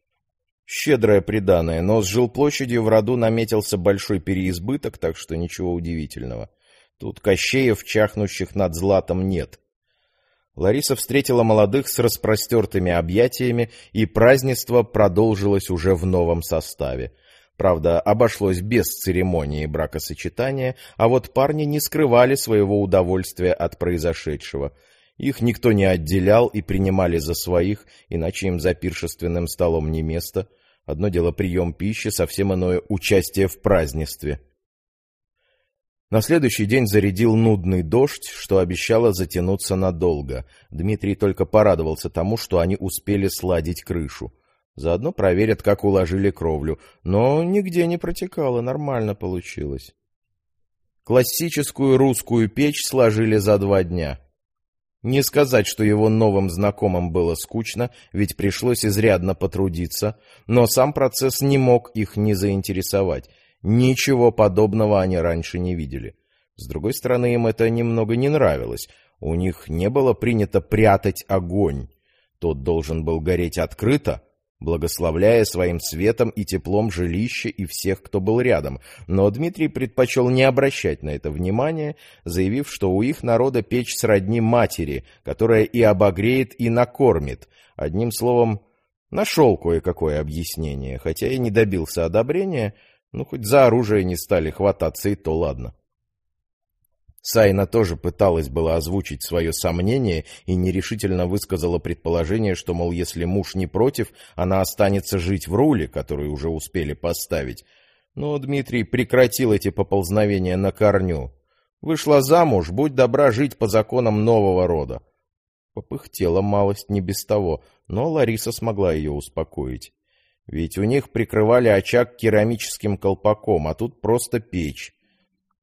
Щедрое приданое, но с жилплощадью в роду наметился большой переизбыток, так что ничего удивительного. Тут кощеев, чахнущих над златом, нет. Лариса встретила молодых с распростертыми объятиями, и празднество продолжилось уже в новом составе. Правда, обошлось без церемонии бракосочетания, а вот парни не скрывали своего удовольствия от произошедшего. Их никто не отделял и принимали за своих, иначе им за пиршественным столом не место. Одно дело прием пищи, совсем иное участие в празднестве. На следующий день зарядил нудный дождь, что обещало затянуться надолго. Дмитрий только порадовался тому, что они успели сладить крышу. Заодно проверят, как уложили кровлю. Но нигде не протекало, нормально получилось. Классическую русскую печь сложили за два дня. Не сказать, что его новым знакомым было скучно, ведь пришлось изрядно потрудиться, но сам процесс не мог их не заинтересовать. Ничего подобного они раньше не видели. С другой стороны, им это немного не нравилось. У них не было принято прятать огонь. Тот должен был гореть открыто, благословляя своим светом и теплом жилище и всех, кто был рядом. Но Дмитрий предпочел не обращать на это внимания, заявив, что у их народа печь сродни матери, которая и обогреет, и накормит. Одним словом, нашел кое-какое объяснение, хотя и не добился одобрения, ну, хоть за оружие не стали хвататься, и то ладно. Сайна тоже пыталась было озвучить свое сомнение и нерешительно высказала предположение, что, мол, если муж не против, она останется жить в руле, который уже успели поставить. Но Дмитрий прекратил эти поползновения на корню. Вышла замуж, будь добра жить по законам нового рода. Попыхтела малость не без того, но Лариса смогла ее успокоить. Ведь у них прикрывали очаг керамическим колпаком, а тут просто печь.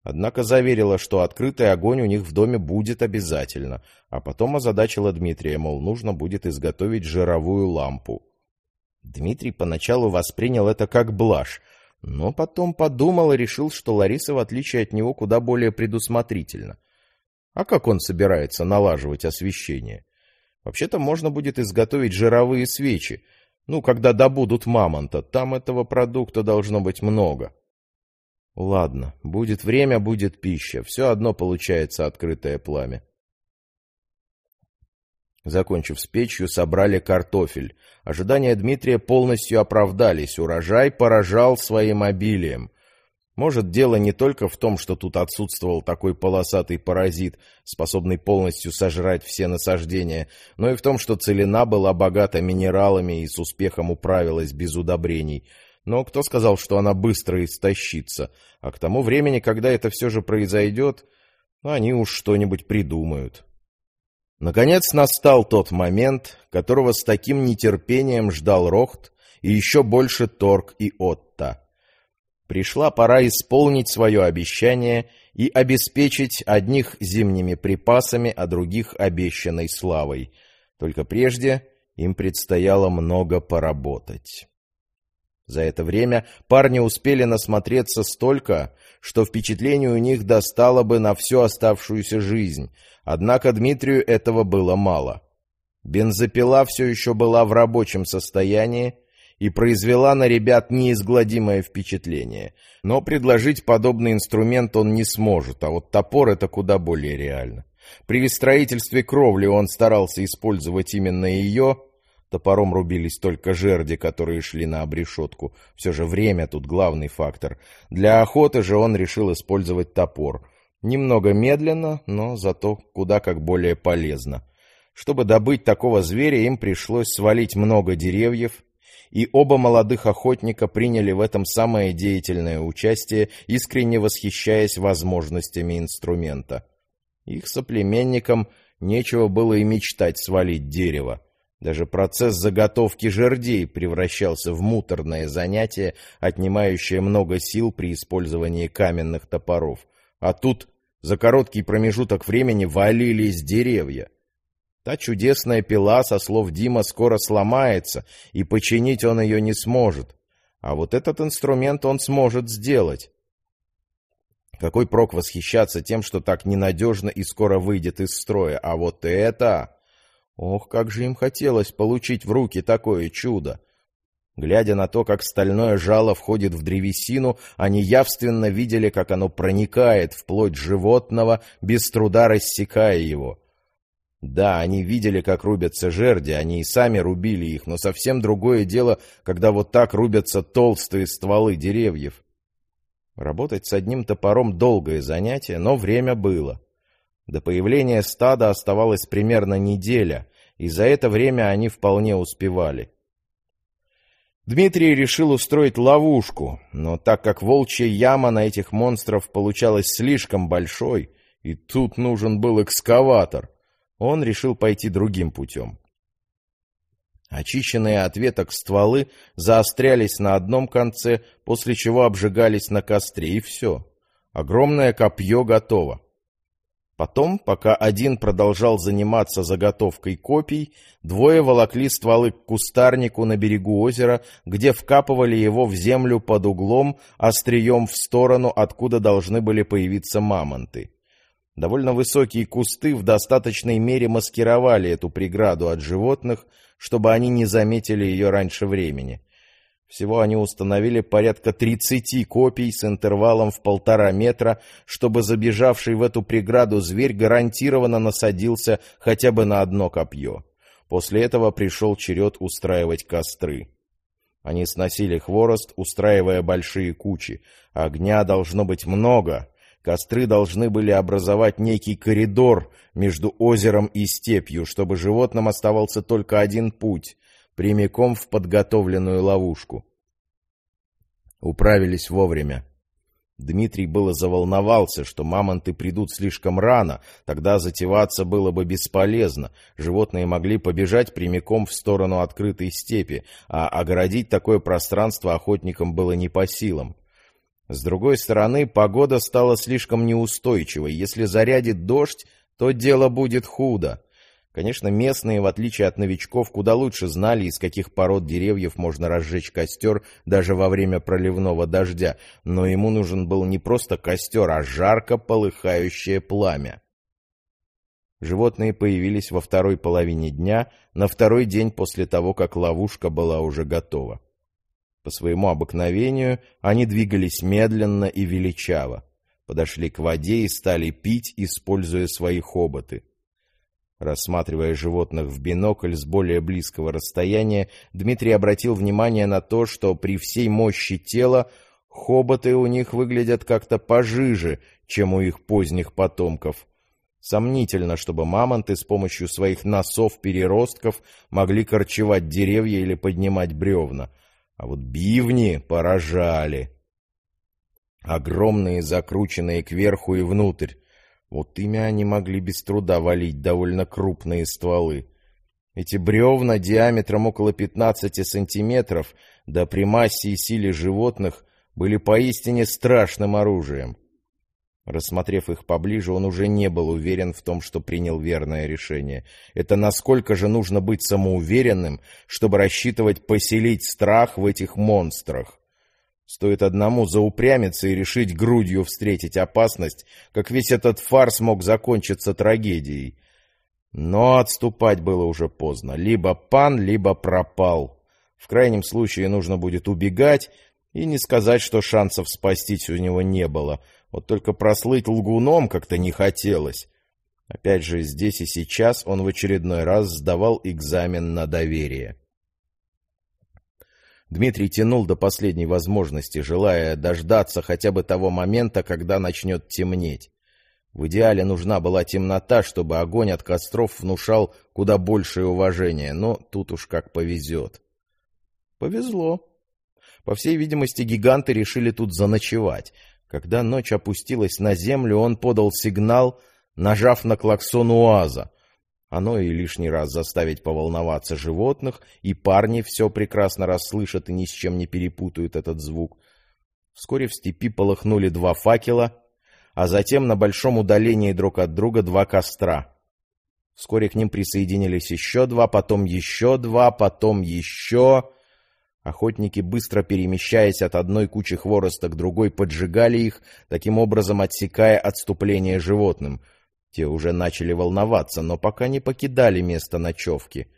Однако заверила, что открытый огонь у них в доме будет обязательно, а потом озадачила Дмитрия, мол, нужно будет изготовить жировую лампу. Дмитрий поначалу воспринял это как блажь, но потом подумал и решил, что Лариса, в отличие от него, куда более предусмотрительна. А как он собирается налаживать освещение? Вообще-то можно будет изготовить жировые свечи, ну, когда добудут мамонта, там этого продукта должно быть много. Ладно, будет время, будет пища. Все одно получается открытое пламя. Закончив с печью, собрали картофель. Ожидания Дмитрия полностью оправдались. Урожай поражал своим обилием. Может, дело не только в том, что тут отсутствовал такой полосатый паразит, способный полностью сожрать все насаждения, но и в том, что целина была богата минералами и с успехом управилась без удобрений. Но кто сказал, что она быстро истощится? А к тому времени, когда это все же произойдет, они уж что-нибудь придумают. Наконец настал тот момент, которого с таким нетерпением ждал Рохт и еще больше Торг и Отта. Пришла пора исполнить свое обещание и обеспечить одних зимними припасами, а других обещанной славой. Только прежде им предстояло много поработать. За это время парни успели насмотреться столько, что впечатление у них достало бы на всю оставшуюся жизнь, однако Дмитрию этого было мало. Бензопила все еще была в рабочем состоянии, и произвела на ребят неизгладимое впечатление. Но предложить подобный инструмент он не сможет, а вот топор это куда более реально. При строительстве кровли он старался использовать именно ее. Топором рубились только жерди, которые шли на обрешетку. Все же время тут главный фактор. Для охоты же он решил использовать топор. Немного медленно, но зато куда как более полезно. Чтобы добыть такого зверя, им пришлось свалить много деревьев, и оба молодых охотника приняли в этом самое деятельное участие, искренне восхищаясь возможностями инструмента. Их соплеменникам нечего было и мечтать свалить дерево. Даже процесс заготовки жердей превращался в муторное занятие, отнимающее много сил при использовании каменных топоров. А тут за короткий промежуток времени валились деревья. Та чудесная пила, со слов Дима, скоро сломается, и починить он ее не сможет. А вот этот инструмент он сможет сделать. Какой прок восхищаться тем, что так ненадежно и скоро выйдет из строя, а вот это... Ох, как же им хотелось получить в руки такое чудо! Глядя на то, как стальное жало входит в древесину, они явственно видели, как оно проникает в плоть животного, без труда рассекая его. Да, они видели, как рубятся жерди, они и сами рубили их, но совсем другое дело, когда вот так рубятся толстые стволы деревьев. Работать с одним топором долгое занятие, но время было. До появления стада оставалась примерно неделя, и за это время они вполне успевали. Дмитрий решил устроить ловушку, но так как волчья яма на этих монстров получалась слишком большой, и тут нужен был экскаватор — он решил пойти другим путем. Очищенные от веток стволы заострялись на одном конце, после чего обжигались на костре, и все. Огромное копье готово. Потом, пока один продолжал заниматься заготовкой копий, двое волокли стволы к кустарнику на берегу озера, где вкапывали его в землю под углом, острием в сторону, откуда должны были появиться мамонты. Довольно высокие кусты в достаточной мере маскировали эту преграду от животных, чтобы они не заметили ее раньше времени. Всего они установили порядка 30 копий с интервалом в полтора метра, чтобы забежавший в эту преграду зверь гарантированно насадился хотя бы на одно копье. После этого пришел черед устраивать костры. Они сносили хворост, устраивая большие кучи. Огня должно быть много, Костры должны были образовать некий коридор между озером и степью, чтобы животным оставался только один путь — прямиком в подготовленную ловушку. Управились вовремя. Дмитрий было заволновался, что мамонты придут слишком рано, тогда затеваться было бы бесполезно. Животные могли побежать прямиком в сторону открытой степи, а огородить такое пространство охотникам было не по силам. С другой стороны, погода стала слишком неустойчивой. Если зарядит дождь, то дело будет худо. Конечно, местные, в отличие от новичков, куда лучше знали, из каких пород деревьев можно разжечь костер даже во время проливного дождя, но ему нужен был не просто костер, а жарко полыхающее пламя. Животные появились во второй половине дня, на второй день после того, как ловушка была уже готова. По своему обыкновению они двигались медленно и величаво. Подошли к воде и стали пить, используя свои хоботы. Рассматривая животных в бинокль с более близкого расстояния, Дмитрий обратил внимание на то, что при всей мощи тела хоботы у них выглядят как-то пожиже, чем у их поздних потомков. Сомнительно, чтобы мамонты с помощью своих носов-переростков могли корчевать деревья или поднимать бревна. А вот бивни поражали. Огромные, закрученные кверху и внутрь. Вот ими они могли без труда валить довольно крупные стволы. Эти бревна диаметром около 15 сантиметров, да при массе и силе животных, были поистине страшным оружием. Рассмотрев их поближе, он уже не был уверен в том, что принял верное решение. Это насколько же нужно быть самоуверенным, чтобы рассчитывать поселить страх в этих монстрах? Стоит одному заупрямиться и решить грудью встретить опасность, как весь этот фарс мог закончиться трагедией. Но отступать было уже поздно. Либо пан, либо пропал. В крайнем случае нужно будет убегать, и не сказать, что шансов спастись у него не было — вот только прослыть лгуном как-то не хотелось. Опять же, здесь и сейчас он в очередной раз сдавал экзамен на доверие. Дмитрий тянул до последней возможности, желая дождаться хотя бы того момента, когда начнет темнеть. В идеале нужна была темнота, чтобы огонь от костров внушал куда большее уважение, но тут уж как повезет. Повезло. По всей видимости, гиганты решили тут заночевать — когда ночь опустилась на землю, он подал сигнал, нажав на клаксон УАЗа. Оно и лишний раз заставить поволноваться животных, и парни все прекрасно расслышат и ни с чем не перепутают этот звук. Вскоре в степи полыхнули два факела, а затем на большом удалении друг от друга два костра. Вскоре к ним присоединились еще два, потом еще два, потом еще... Охотники, быстро перемещаясь от одной кучи хвороста к другой, поджигали их, таким образом отсекая отступление животным. Те уже начали волноваться, но пока не покидали место ночевки.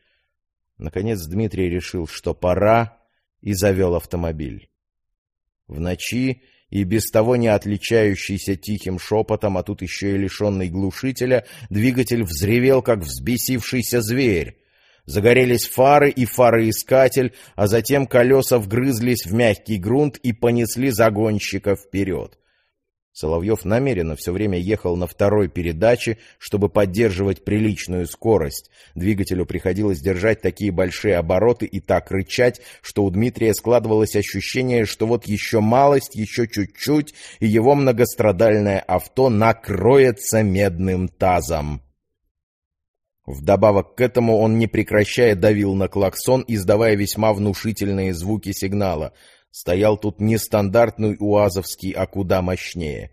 Наконец Дмитрий решил, что пора, и завел автомобиль. В ночи и без того не отличающийся тихим шепотом, а тут еще и лишенный глушителя, двигатель взревел, как взбесившийся зверь. Загорелись фары и фароискатель, а затем колеса вгрызлись в мягкий грунт и понесли загонщика вперед. Соловьев намеренно все время ехал на второй передаче, чтобы поддерживать приличную скорость. Двигателю приходилось держать такие большие обороты и так рычать, что у Дмитрия складывалось ощущение, что вот еще малость, еще чуть-чуть, и его многострадальное авто накроется медным тазом. Вдобавок к этому он, не прекращая, давил на клаксон, издавая весьма внушительные звуки сигнала. Стоял тут нестандартный уазовский, а куда мощнее.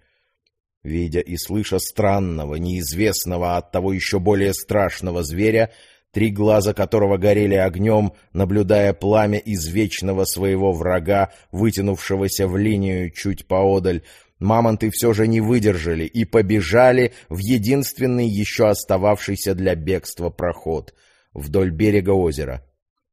Видя и слыша странного, неизвестного, а оттого еще более страшного зверя, три глаза которого горели огнем, наблюдая пламя извечного своего врага, вытянувшегося в линию чуть поодаль, мамонты все же не выдержали и побежали в единственный еще остававшийся для бегства проход вдоль берега озера.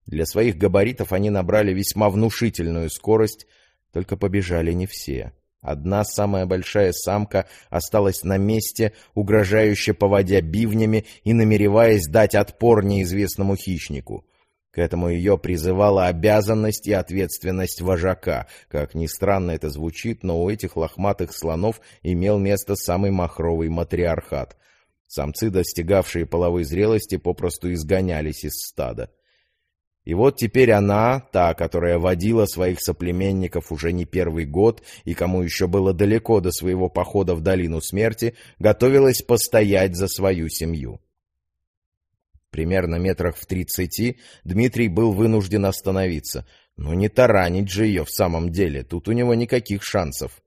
Для своих габаритов они набрали весьма внушительную скорость, только побежали не все. Одна самая большая самка осталась на месте, угрожающе поводя бивнями и намереваясь дать отпор неизвестному хищнику. К этому ее призывала обязанность и ответственность вожака. Как ни странно это звучит, но у этих лохматых слонов имел место самый махровый матриархат. Самцы, достигавшие половой зрелости, попросту изгонялись из стада. И вот теперь она, та, которая водила своих соплеменников уже не первый год и кому еще было далеко до своего похода в долину смерти, готовилась постоять за свою семью. Примерно метрах в тридцати Дмитрий был вынужден остановиться. Но не таранить же ее в самом деле, тут у него никаких шансов.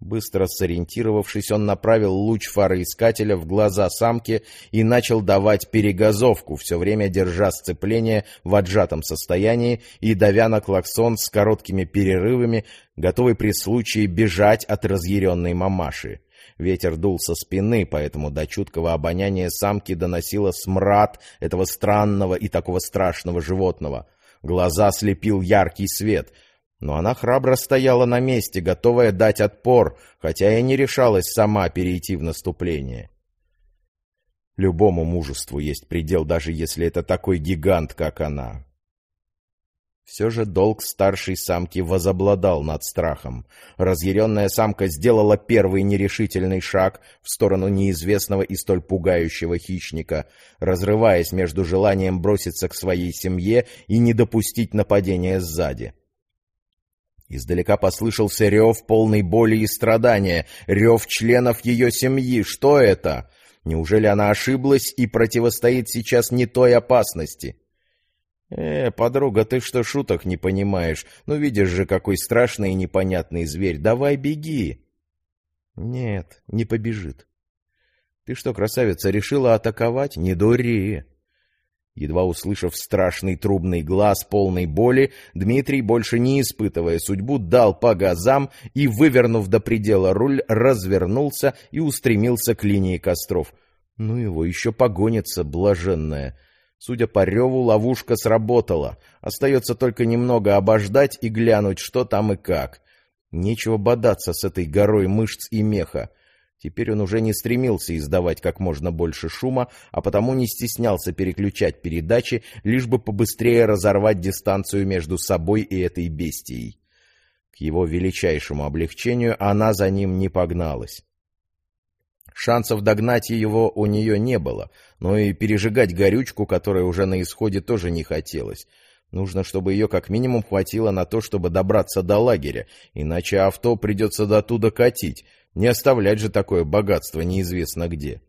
Быстро сориентировавшись, он направил луч фароискателя в глаза самки и начал давать перегазовку, все время держа сцепление в отжатом состоянии и давя на клаксон с короткими перерывами, готовый при случае бежать от разъяренной мамаши. Ветер дул со спины, поэтому до чуткого обоняния самки доносило смрад этого странного и такого страшного животного. Глаза слепил яркий свет. Но она храбро стояла на месте, готовая дать отпор, хотя и не решалась сама перейти в наступление. Любому мужеству есть предел, даже если это такой гигант, как она. Все же долг старшей самки возобладал над страхом. Разъяренная самка сделала первый нерешительный шаг в сторону неизвестного и столь пугающего хищника, разрываясь между желанием броситься к своей семье и не допустить нападения сзади. Издалека послышался рев полной боли и страдания, рев членов ее семьи. Что это? Неужели она ошиблась и противостоит сейчас не той опасности? «Э, подруга, ты что, шуток не понимаешь? Ну, видишь же, какой страшный и непонятный зверь. Давай беги!» «Нет, не побежит». «Ты что, красавица, решила атаковать? Не дури!» Едва услышав страшный трубный глаз полной боли, Дмитрий, больше не испытывая судьбу, дал по газам и, вывернув до предела руль, развернулся и устремился к линии костров. Ну его еще погонится, блаженная. Судя по реву, ловушка сработала. Остается только немного обождать и глянуть, что там и как. Нечего бодаться с этой горой мышц и меха. Теперь он уже не стремился издавать как можно больше шума, а потому не стеснялся переключать передачи, лишь бы побыстрее разорвать дистанцию между собой и этой бестией. К его величайшему облегчению она за ним не погналась. Шансов догнать его у нее не было, но и пережигать горючку, которая уже на исходе, тоже не хотелось. Нужно, чтобы ее как минимум хватило на то, чтобы добраться до лагеря, иначе авто придется до туда катить, не оставлять же такое богатство неизвестно где.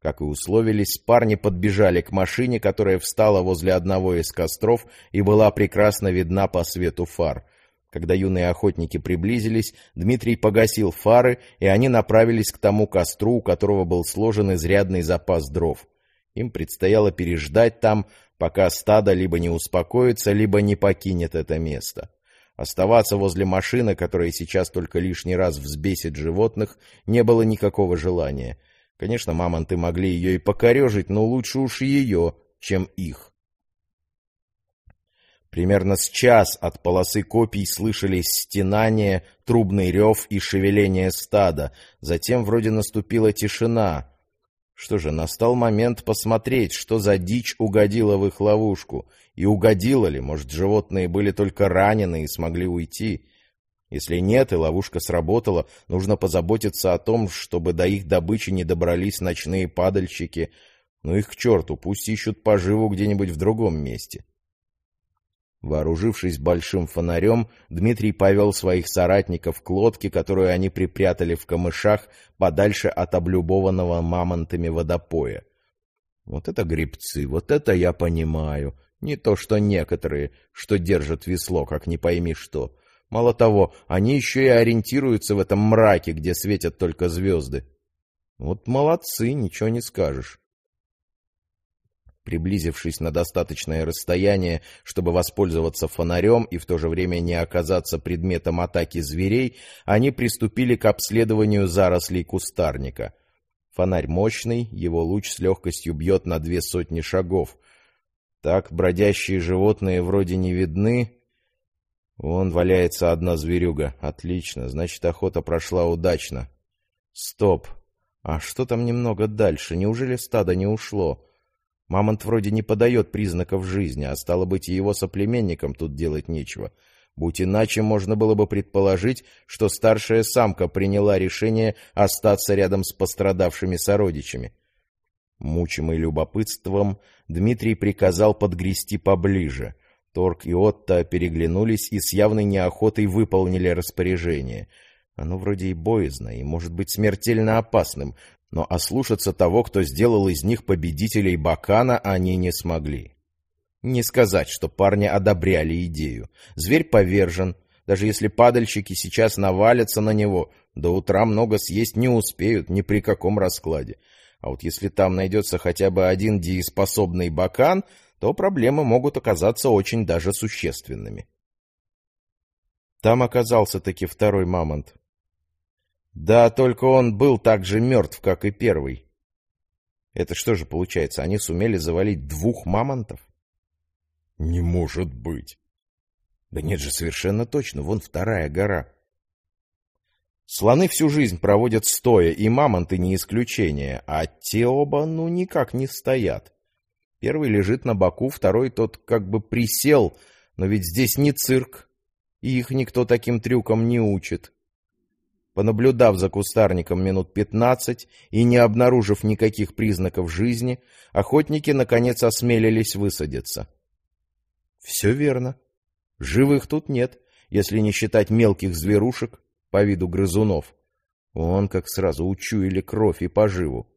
Как и условились, парни подбежали к машине, которая встала возле одного из костров и была прекрасно видна по свету фар — когда юные охотники приблизились, Дмитрий погасил фары, и они направились к тому костру, у которого был сложен изрядный запас дров. Им предстояло переждать там, пока стадо либо не успокоится, либо не покинет это место. Оставаться возле машины, которая сейчас только лишний раз взбесит животных, не было никакого желания. Конечно, мамонты могли ее и покорежить, но лучше уж ее, чем их. Примерно с час от полосы копий слышались стенания, трубный рев и шевеление стада. Затем вроде наступила тишина. Что же, настал момент посмотреть, что за дичь угодила в их ловушку. И угодила ли, может, животные были только ранены и смогли уйти. Если нет, и ловушка сработала, нужно позаботиться о том, чтобы до их добычи не добрались ночные падальщики. Ну их к черту, пусть ищут поживу где-нибудь в другом месте. Вооружившись большим фонарем, Дмитрий повел своих соратников к лодке, которую они припрятали в камышах подальше от облюбованного мамонтами водопоя. Вот это грибцы, вот это я понимаю. Не то, что некоторые, что держат весло, как не пойми что. Мало того, они еще и ориентируются в этом мраке, где светят только звезды. Вот молодцы, ничего не скажешь. Приблизившись на достаточное расстояние, чтобы воспользоваться фонарем и в то же время не оказаться предметом атаки зверей, они приступили к обследованию зарослей кустарника. Фонарь мощный, его луч с легкостью бьет на две сотни шагов. Так бродящие животные вроде не видны. Вон валяется одна зверюга. Отлично, значит, охота прошла удачно. Стоп. А что там немного дальше? Неужели стадо не ушло? Мамонт вроде не подает признаков жизни, а стало быть, и его соплеменникам тут делать нечего. Будь иначе, можно было бы предположить, что старшая самка приняла решение остаться рядом с пострадавшими сородичами. Мучимый любопытством, Дмитрий приказал подгрести поближе. Торг и Отто переглянулись и с явной неохотой выполнили распоряжение. Оно вроде и боязно, и может быть смертельно опасным, но ослушаться того, кто сделал из них победителей Бакана, они не смогли. Не сказать, что парни одобряли идею. Зверь повержен. Даже если падальщики сейчас навалятся на него, до утра много съесть не успеют ни при каком раскладе. А вот если там найдется хотя бы один дееспособный бакан, то проблемы могут оказаться очень даже существенными. Там оказался таки второй мамонт. Да, только он был так же мертв, как и первый. Это что же получается, они сумели завалить двух мамонтов? Не может быть. Да нет же, совершенно точно, вон вторая гора. Слоны всю жизнь проводят стоя, и мамонты не исключение, а те оба, ну, никак не стоят. Первый лежит на боку, второй тот как бы присел, но ведь здесь не цирк, и их никто таким трюкам не учит. Понаблюдав за кустарником минут пятнадцать и не обнаружив никаких признаков жизни, охотники, наконец, осмелились высадиться. Все верно. Живых тут нет, если не считать мелких зверушек, по виду грызунов. Он как сразу учуяли кровь и поживу.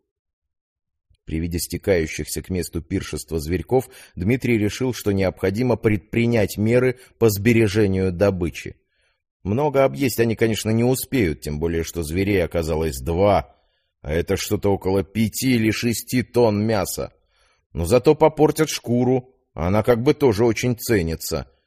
При виде стекающихся к месту пиршества зверьков Дмитрий решил, что необходимо предпринять меры по сбережению добычи. Много объесть они, конечно, не успеют, тем более, что зверей оказалось два, а это что-то около пяти или шести тонн мяса. Но зато попортят шкуру, она как бы тоже очень ценится —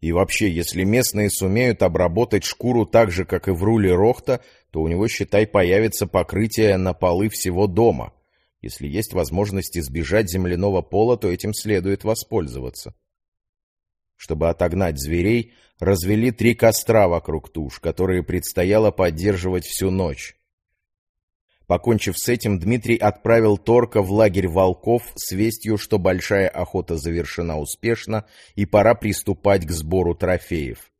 и вообще, если местные сумеют обработать шкуру так же, как и в руле Рохта, то у него, считай, появится покрытие на полы всего дома. Если есть возможность избежать земляного пола, то этим следует воспользоваться. Чтобы отогнать зверей, развели три костра вокруг туш, которые предстояло поддерживать всю ночь. Покончив с этим, Дмитрий отправил Торка в лагерь волков с вестью, что большая охота завершена успешно и пора приступать к сбору трофеев.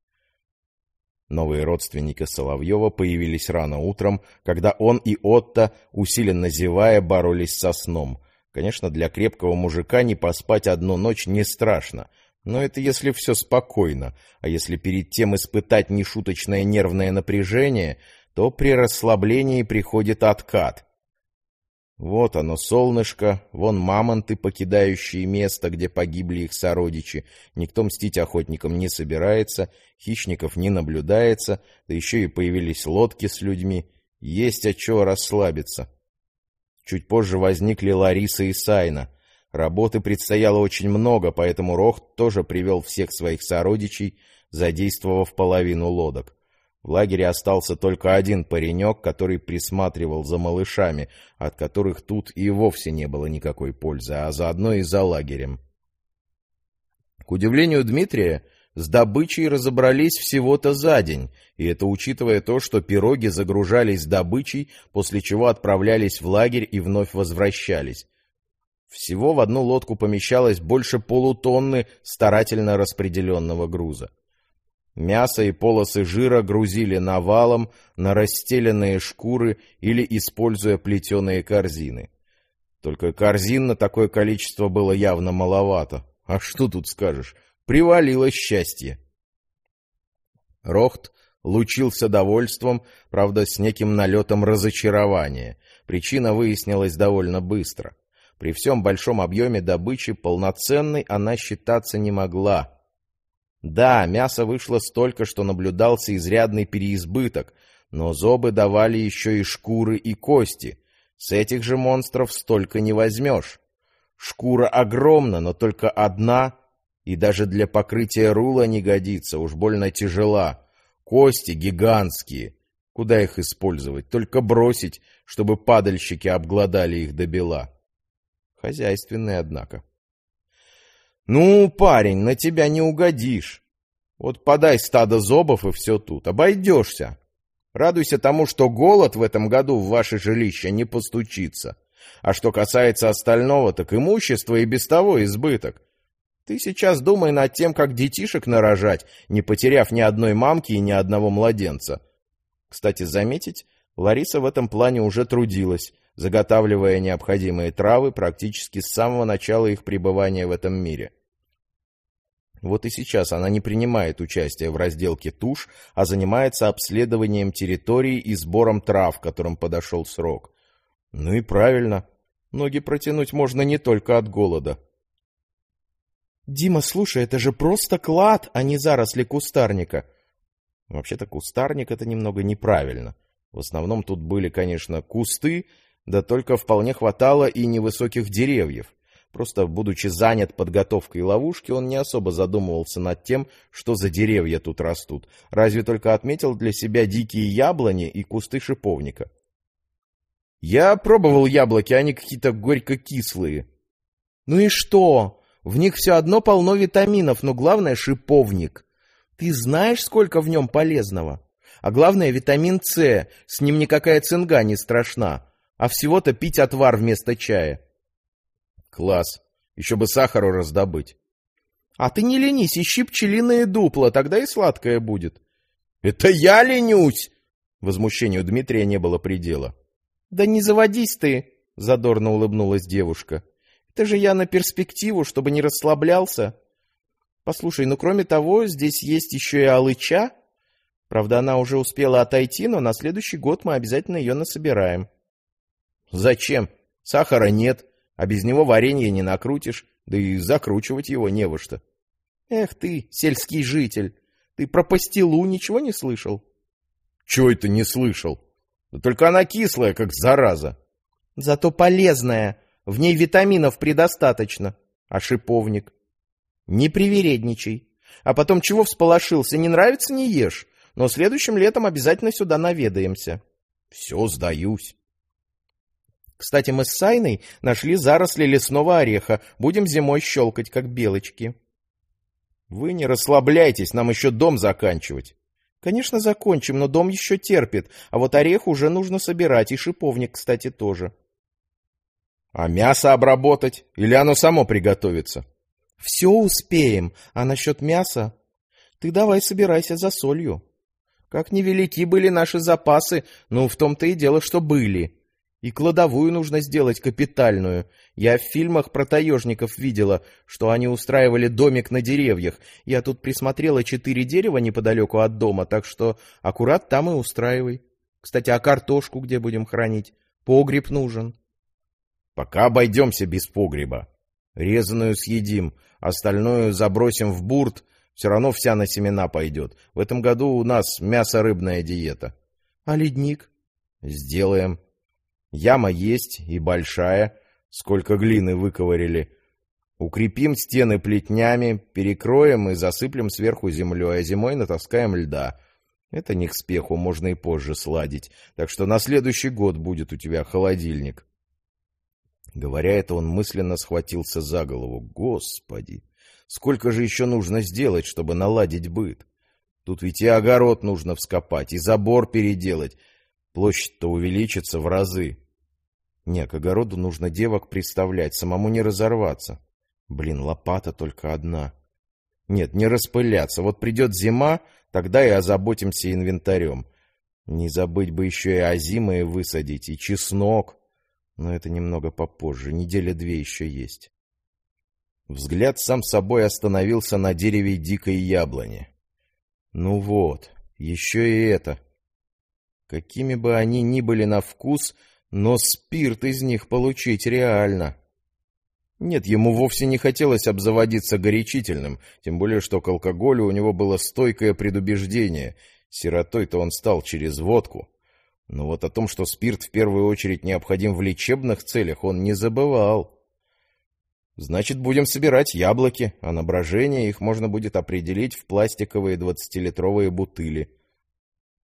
Новые родственники Соловьева появились рано утром, когда он и Отто, усиленно зевая, боролись со сном. Конечно, для крепкого мужика не поспать одну ночь не страшно, но это если все спокойно, а если перед тем испытать нешуточное нервное напряжение — то при расслаблении приходит откат. Вот оно, солнышко, вон мамонты, покидающие место, где погибли их сородичи. Никто мстить охотникам не собирается, хищников не наблюдается, да еще и появились лодки с людьми. Есть от чего расслабиться. Чуть позже возникли Лариса и Сайна. Работы предстояло очень много, поэтому Рохт тоже привел всех своих сородичей, задействовав половину лодок. В лагере остался только один паренек, который присматривал за малышами, от которых тут и вовсе не было никакой пользы, а заодно и за лагерем. К удивлению Дмитрия, с добычей разобрались всего-то за день, и это учитывая то, что пироги загружались добычей, после чего отправлялись в лагерь и вновь возвращались. Всего в одну лодку помещалось больше полутонны старательно распределенного груза. Мясо и полосы жира грузили навалом на расстеленные шкуры или используя плетеные корзины. Только корзин на такое количество было явно маловато. А что тут скажешь? Привалило счастье. Рохт лучился довольством, правда, с неким налетом разочарования. Причина выяснилась довольно быстро. При всем большом объеме добычи полноценной она считаться не могла — да, мяса вышло столько, что наблюдался изрядный переизбыток, но зобы давали еще и шкуры и кости. С этих же монстров столько не возьмешь. Шкура огромна, но только одна, и даже для покрытия рула не годится, уж больно тяжела. Кости гигантские. Куда их использовать? Только бросить, чтобы падальщики обглодали их до бела. Хозяйственные, однако. «Ну, парень, на тебя не угодишь. Вот подай стадо зобов, и все тут. Обойдешься. Радуйся тому, что голод в этом году в ваше жилище не постучится. А что касается остального, так имущество и без того избыток. Ты сейчас думай над тем, как детишек нарожать, не потеряв ни одной мамки и ни одного младенца. Кстати, заметить, Лариса в этом плане уже трудилась, заготавливая необходимые травы практически с самого начала их пребывания в этом мире. Вот и сейчас она не принимает участия в разделке туш, а занимается обследованием территории и сбором трав, которым подошел срок. Ну и правильно. Ноги протянуть можно не только от голода. «Дима, слушай, это же просто клад, а не заросли кустарника!» Вообще-то кустарник — это немного неправильно. В основном тут были, конечно, кусты, да только вполне хватало и невысоких деревьев. Просто, будучи занят подготовкой ловушки, он не особо задумывался над тем, что за деревья тут растут, разве только отметил для себя дикие яблони и кусты шиповника. «Я пробовал яблоки, они какие-то горько-кислые». «Ну и что? В них все одно полно витаминов, но главное — шиповник. Ты знаешь, сколько в нем полезного? А главное, витамин С. С ним никакая цинга не страшна. А всего-то пить отвар вместо чая. Класс. Еще бы сахару раздобыть. А ты не ленись, ищи пчелиное дупло, тогда и сладкое будет. Это я ленюсь! Возмущению Дмитрия не было предела. Да не заводись ты, задорно улыбнулась девушка. Это же я на перспективу, чтобы не расслаблялся. Послушай, ну кроме того, здесь есть еще и алыча. Правда, она уже успела отойти, но на следующий год мы обязательно ее насобираем. Зачем? Сахара нет, а без него варенье не накрутишь, да и закручивать его не во что. Эх ты, сельский житель, ты про пастилу ничего не слышал? Чего это не слышал? Да только она кислая, как зараза. Зато полезная, в ней витаминов предостаточно. А шиповник? Не привередничай. А потом чего всполошился, не нравится, не ешь. Но следующим летом обязательно сюда наведаемся. Все, сдаюсь. Кстати, мы с Сайной нашли заросли лесного ореха. Будем зимой щелкать, как белочки. Вы не расслабляйтесь, нам еще дом заканчивать. Конечно, закончим, но дом еще терпит. А вот орех уже нужно собирать, и шиповник, кстати, тоже. А мясо обработать? Или оно само приготовится? Все успеем. А насчет мяса? Ты давай собирайся за солью. Как невелики были наши запасы, ну, в том-то и дело, что были. И кладовую нужно сделать капитальную. Я в фильмах про таежников видела, что они устраивали домик на деревьях. Я тут присмотрела четыре дерева неподалеку от дома, так что аккурат там и устраивай. Кстати, а картошку где будем хранить? Погреб нужен. Пока обойдемся без погреба. Резаную съедим, остальное забросим в бурт, все равно вся на семена пойдет. В этом году у нас мясо-рыбная диета. А ледник? Сделаем. Яма есть и большая, сколько глины выковырили. Укрепим стены плетнями, перекроем и засыплем сверху землей, а зимой натаскаем льда. Это не к спеху, можно и позже сладить. Так что на следующий год будет у тебя холодильник. Говоря это, он мысленно схватился за голову. Господи, сколько же еще нужно сделать, чтобы наладить быт? Тут ведь и огород нужно вскопать, и забор переделать, Площадь-то увеличится в разы. Не, к огороду нужно девок представлять, самому не разорваться. Блин, лопата только одна. Нет, не распыляться. Вот придет зима, тогда и озаботимся инвентарем. Не забыть бы еще и озимые высадить, и чеснок. Но это немного попозже, неделя две еще есть. Взгляд сам собой остановился на дереве дикой яблони. Ну вот, еще и это. Какими бы они ни были на вкус, но спирт из них получить реально. Нет, ему вовсе не хотелось обзаводиться горячительным, тем более, что к алкоголю у него было стойкое предубеждение. Сиротой-то он стал через водку. Но вот о том, что спирт в первую очередь необходим в лечебных целях, он не забывал. Значит, будем собирать яблоки, а на брожение их можно будет определить в пластиковые двадцатилитровые бутыли.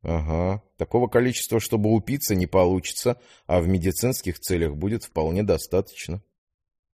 Ага, такого количества, чтобы упиться, не получится, а в медицинских целях будет вполне достаточно.